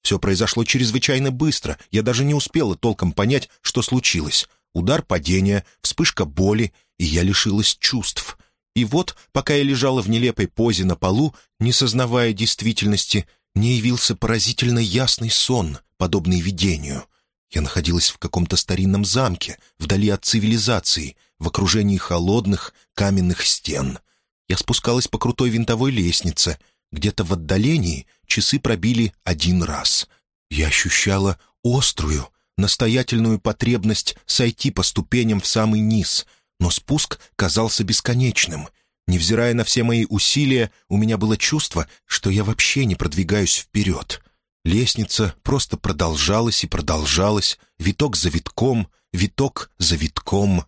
Все произошло чрезвычайно быстро, я даже не успела толком понять, что случилось. Удар падения, вспышка боли, и я лишилась чувств. И вот, пока я лежала в нелепой позе на полу, не сознавая действительности, мне явился поразительно ясный сон, подобный видению — я находилась в каком-то старинном замке, вдали от цивилизации, в окружении холодных каменных стен. Я спускалась по крутой винтовой лестнице. Где-то в отдалении часы пробили один раз. Я ощущала острую, настоятельную потребность сойти по ступеням в самый низ, но спуск казался бесконечным. Невзирая на все мои усилия, у меня было чувство, что я вообще не продвигаюсь вперед. Лестница просто продолжалась и продолжалась, виток за витком, виток за витком.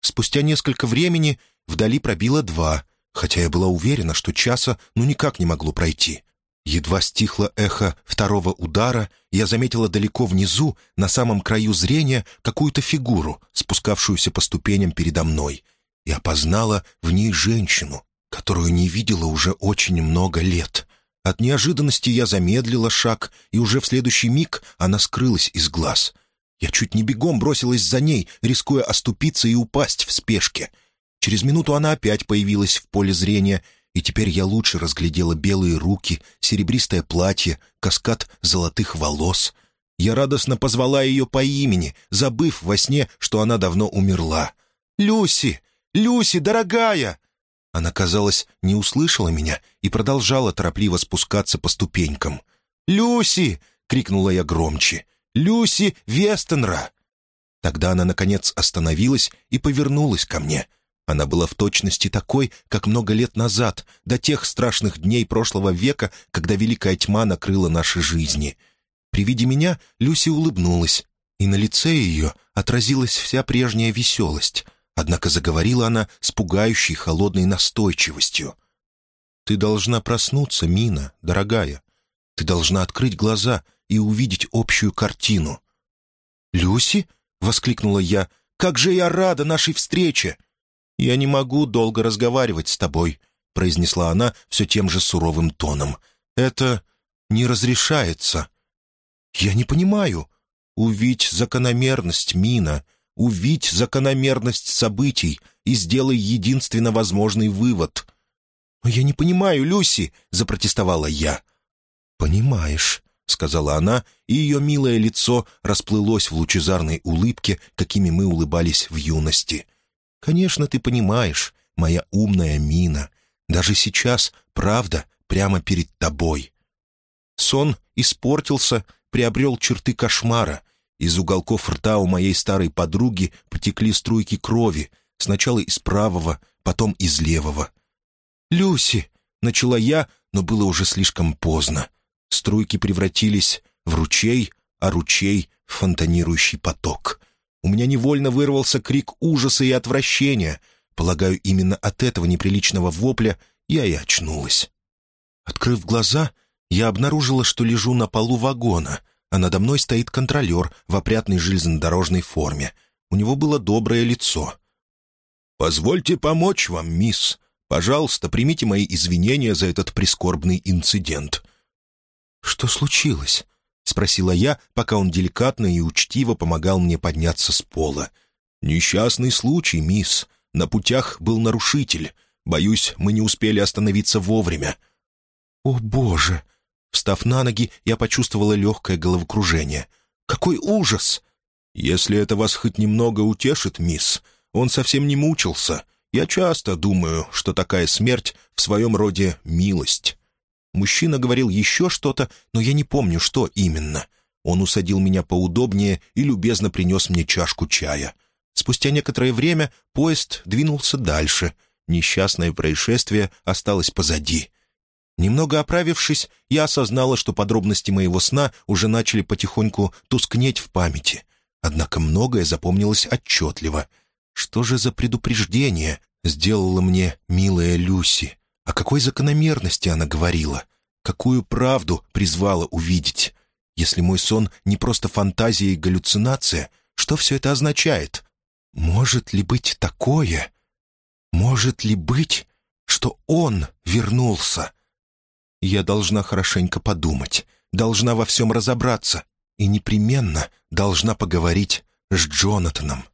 Спустя несколько времени вдали пробило два, хотя я была уверена, что часа ну никак не могло пройти. Едва стихло эхо второго удара, я заметила далеко внизу, на самом краю зрения, какую-то фигуру, спускавшуюся по ступеням передо мной, и опознала в ней женщину, которую не видела уже очень много лет. От неожиданности я замедлила шаг, и уже в следующий миг она скрылась из глаз. Я чуть не бегом бросилась за ней, рискуя оступиться и упасть в спешке. Через минуту она опять появилась в поле зрения, и теперь я лучше разглядела белые руки, серебристое платье, каскад золотых волос. Я радостно позвала ее по имени, забыв во сне, что она давно умерла. «Люси! Люси, дорогая!» Она, казалось, не услышала меня и продолжала торопливо спускаться по ступенькам. «Люси!» — крикнула я громче. «Люси Вестенра!» Тогда она, наконец, остановилась и повернулась ко мне. Она была в точности такой, как много лет назад, до тех страшных дней прошлого века, когда великая тьма накрыла наши жизни. При виде меня Люси улыбнулась, и на лице ее отразилась вся прежняя веселость — Однако заговорила она с пугающей холодной настойчивостью. «Ты должна проснуться, Мина, дорогая. Ты должна открыть глаза и увидеть общую картину». «Люси?» — воскликнула я. «Как же я рада нашей встрече!» «Я не могу долго разговаривать с тобой», — произнесла она все тем же суровым тоном. «Это не разрешается». «Я не понимаю. Увидь закономерность, Мина увидь закономерность событий и сделай единственно возможный вывод». «Но я не понимаю, Люси», — запротестовала я. «Понимаешь», — сказала она, и ее милое лицо расплылось в лучезарной улыбке, какими мы улыбались в юности. «Конечно, ты понимаешь, моя умная мина. Даже сейчас правда прямо перед тобой». Сон испортился, приобрел черты кошмара, из уголков рта у моей старой подруги потекли струйки крови, сначала из правого, потом из левого. «Люси!» — начала я, но было уже слишком поздно. Струйки превратились в ручей, а ручей — в фонтанирующий поток. У меня невольно вырвался крик ужаса и отвращения. Полагаю, именно от этого неприличного вопля я и очнулась. Открыв глаза, я обнаружила, что лежу на полу вагона — а надо мной стоит контролер в опрятной железнодорожной форме. У него было доброе лицо. «Позвольте помочь вам, мисс. Пожалуйста, примите мои извинения за этот прискорбный инцидент». «Что случилось?» — спросила я, пока он деликатно и учтиво помогал мне подняться с пола. «Несчастный случай, мисс. На путях был нарушитель. Боюсь, мы не успели остановиться вовремя». «О, Боже!» Встав на ноги, я почувствовала легкое головокружение. «Какой ужас!» «Если это вас хоть немного утешит, мисс, он совсем не мучился. Я часто думаю, что такая смерть в своем роде милость». Мужчина говорил еще что-то, но я не помню, что именно. Он усадил меня поудобнее и любезно принес мне чашку чая. Спустя некоторое время поезд двинулся дальше. Несчастное происшествие осталось позади. Немного оправившись, я осознала, что подробности моего сна уже начали потихоньку тускнеть в памяти. Однако многое запомнилось отчетливо. Что же за предупреждение сделала мне милая Люси? О какой закономерности она говорила? Какую правду призвала увидеть? Если мой сон не просто фантазия и галлюцинация, что все это означает? Может ли быть такое? Может ли быть, что он вернулся? Я должна хорошенько подумать, должна во всем разобраться и непременно должна поговорить с Джонатаном.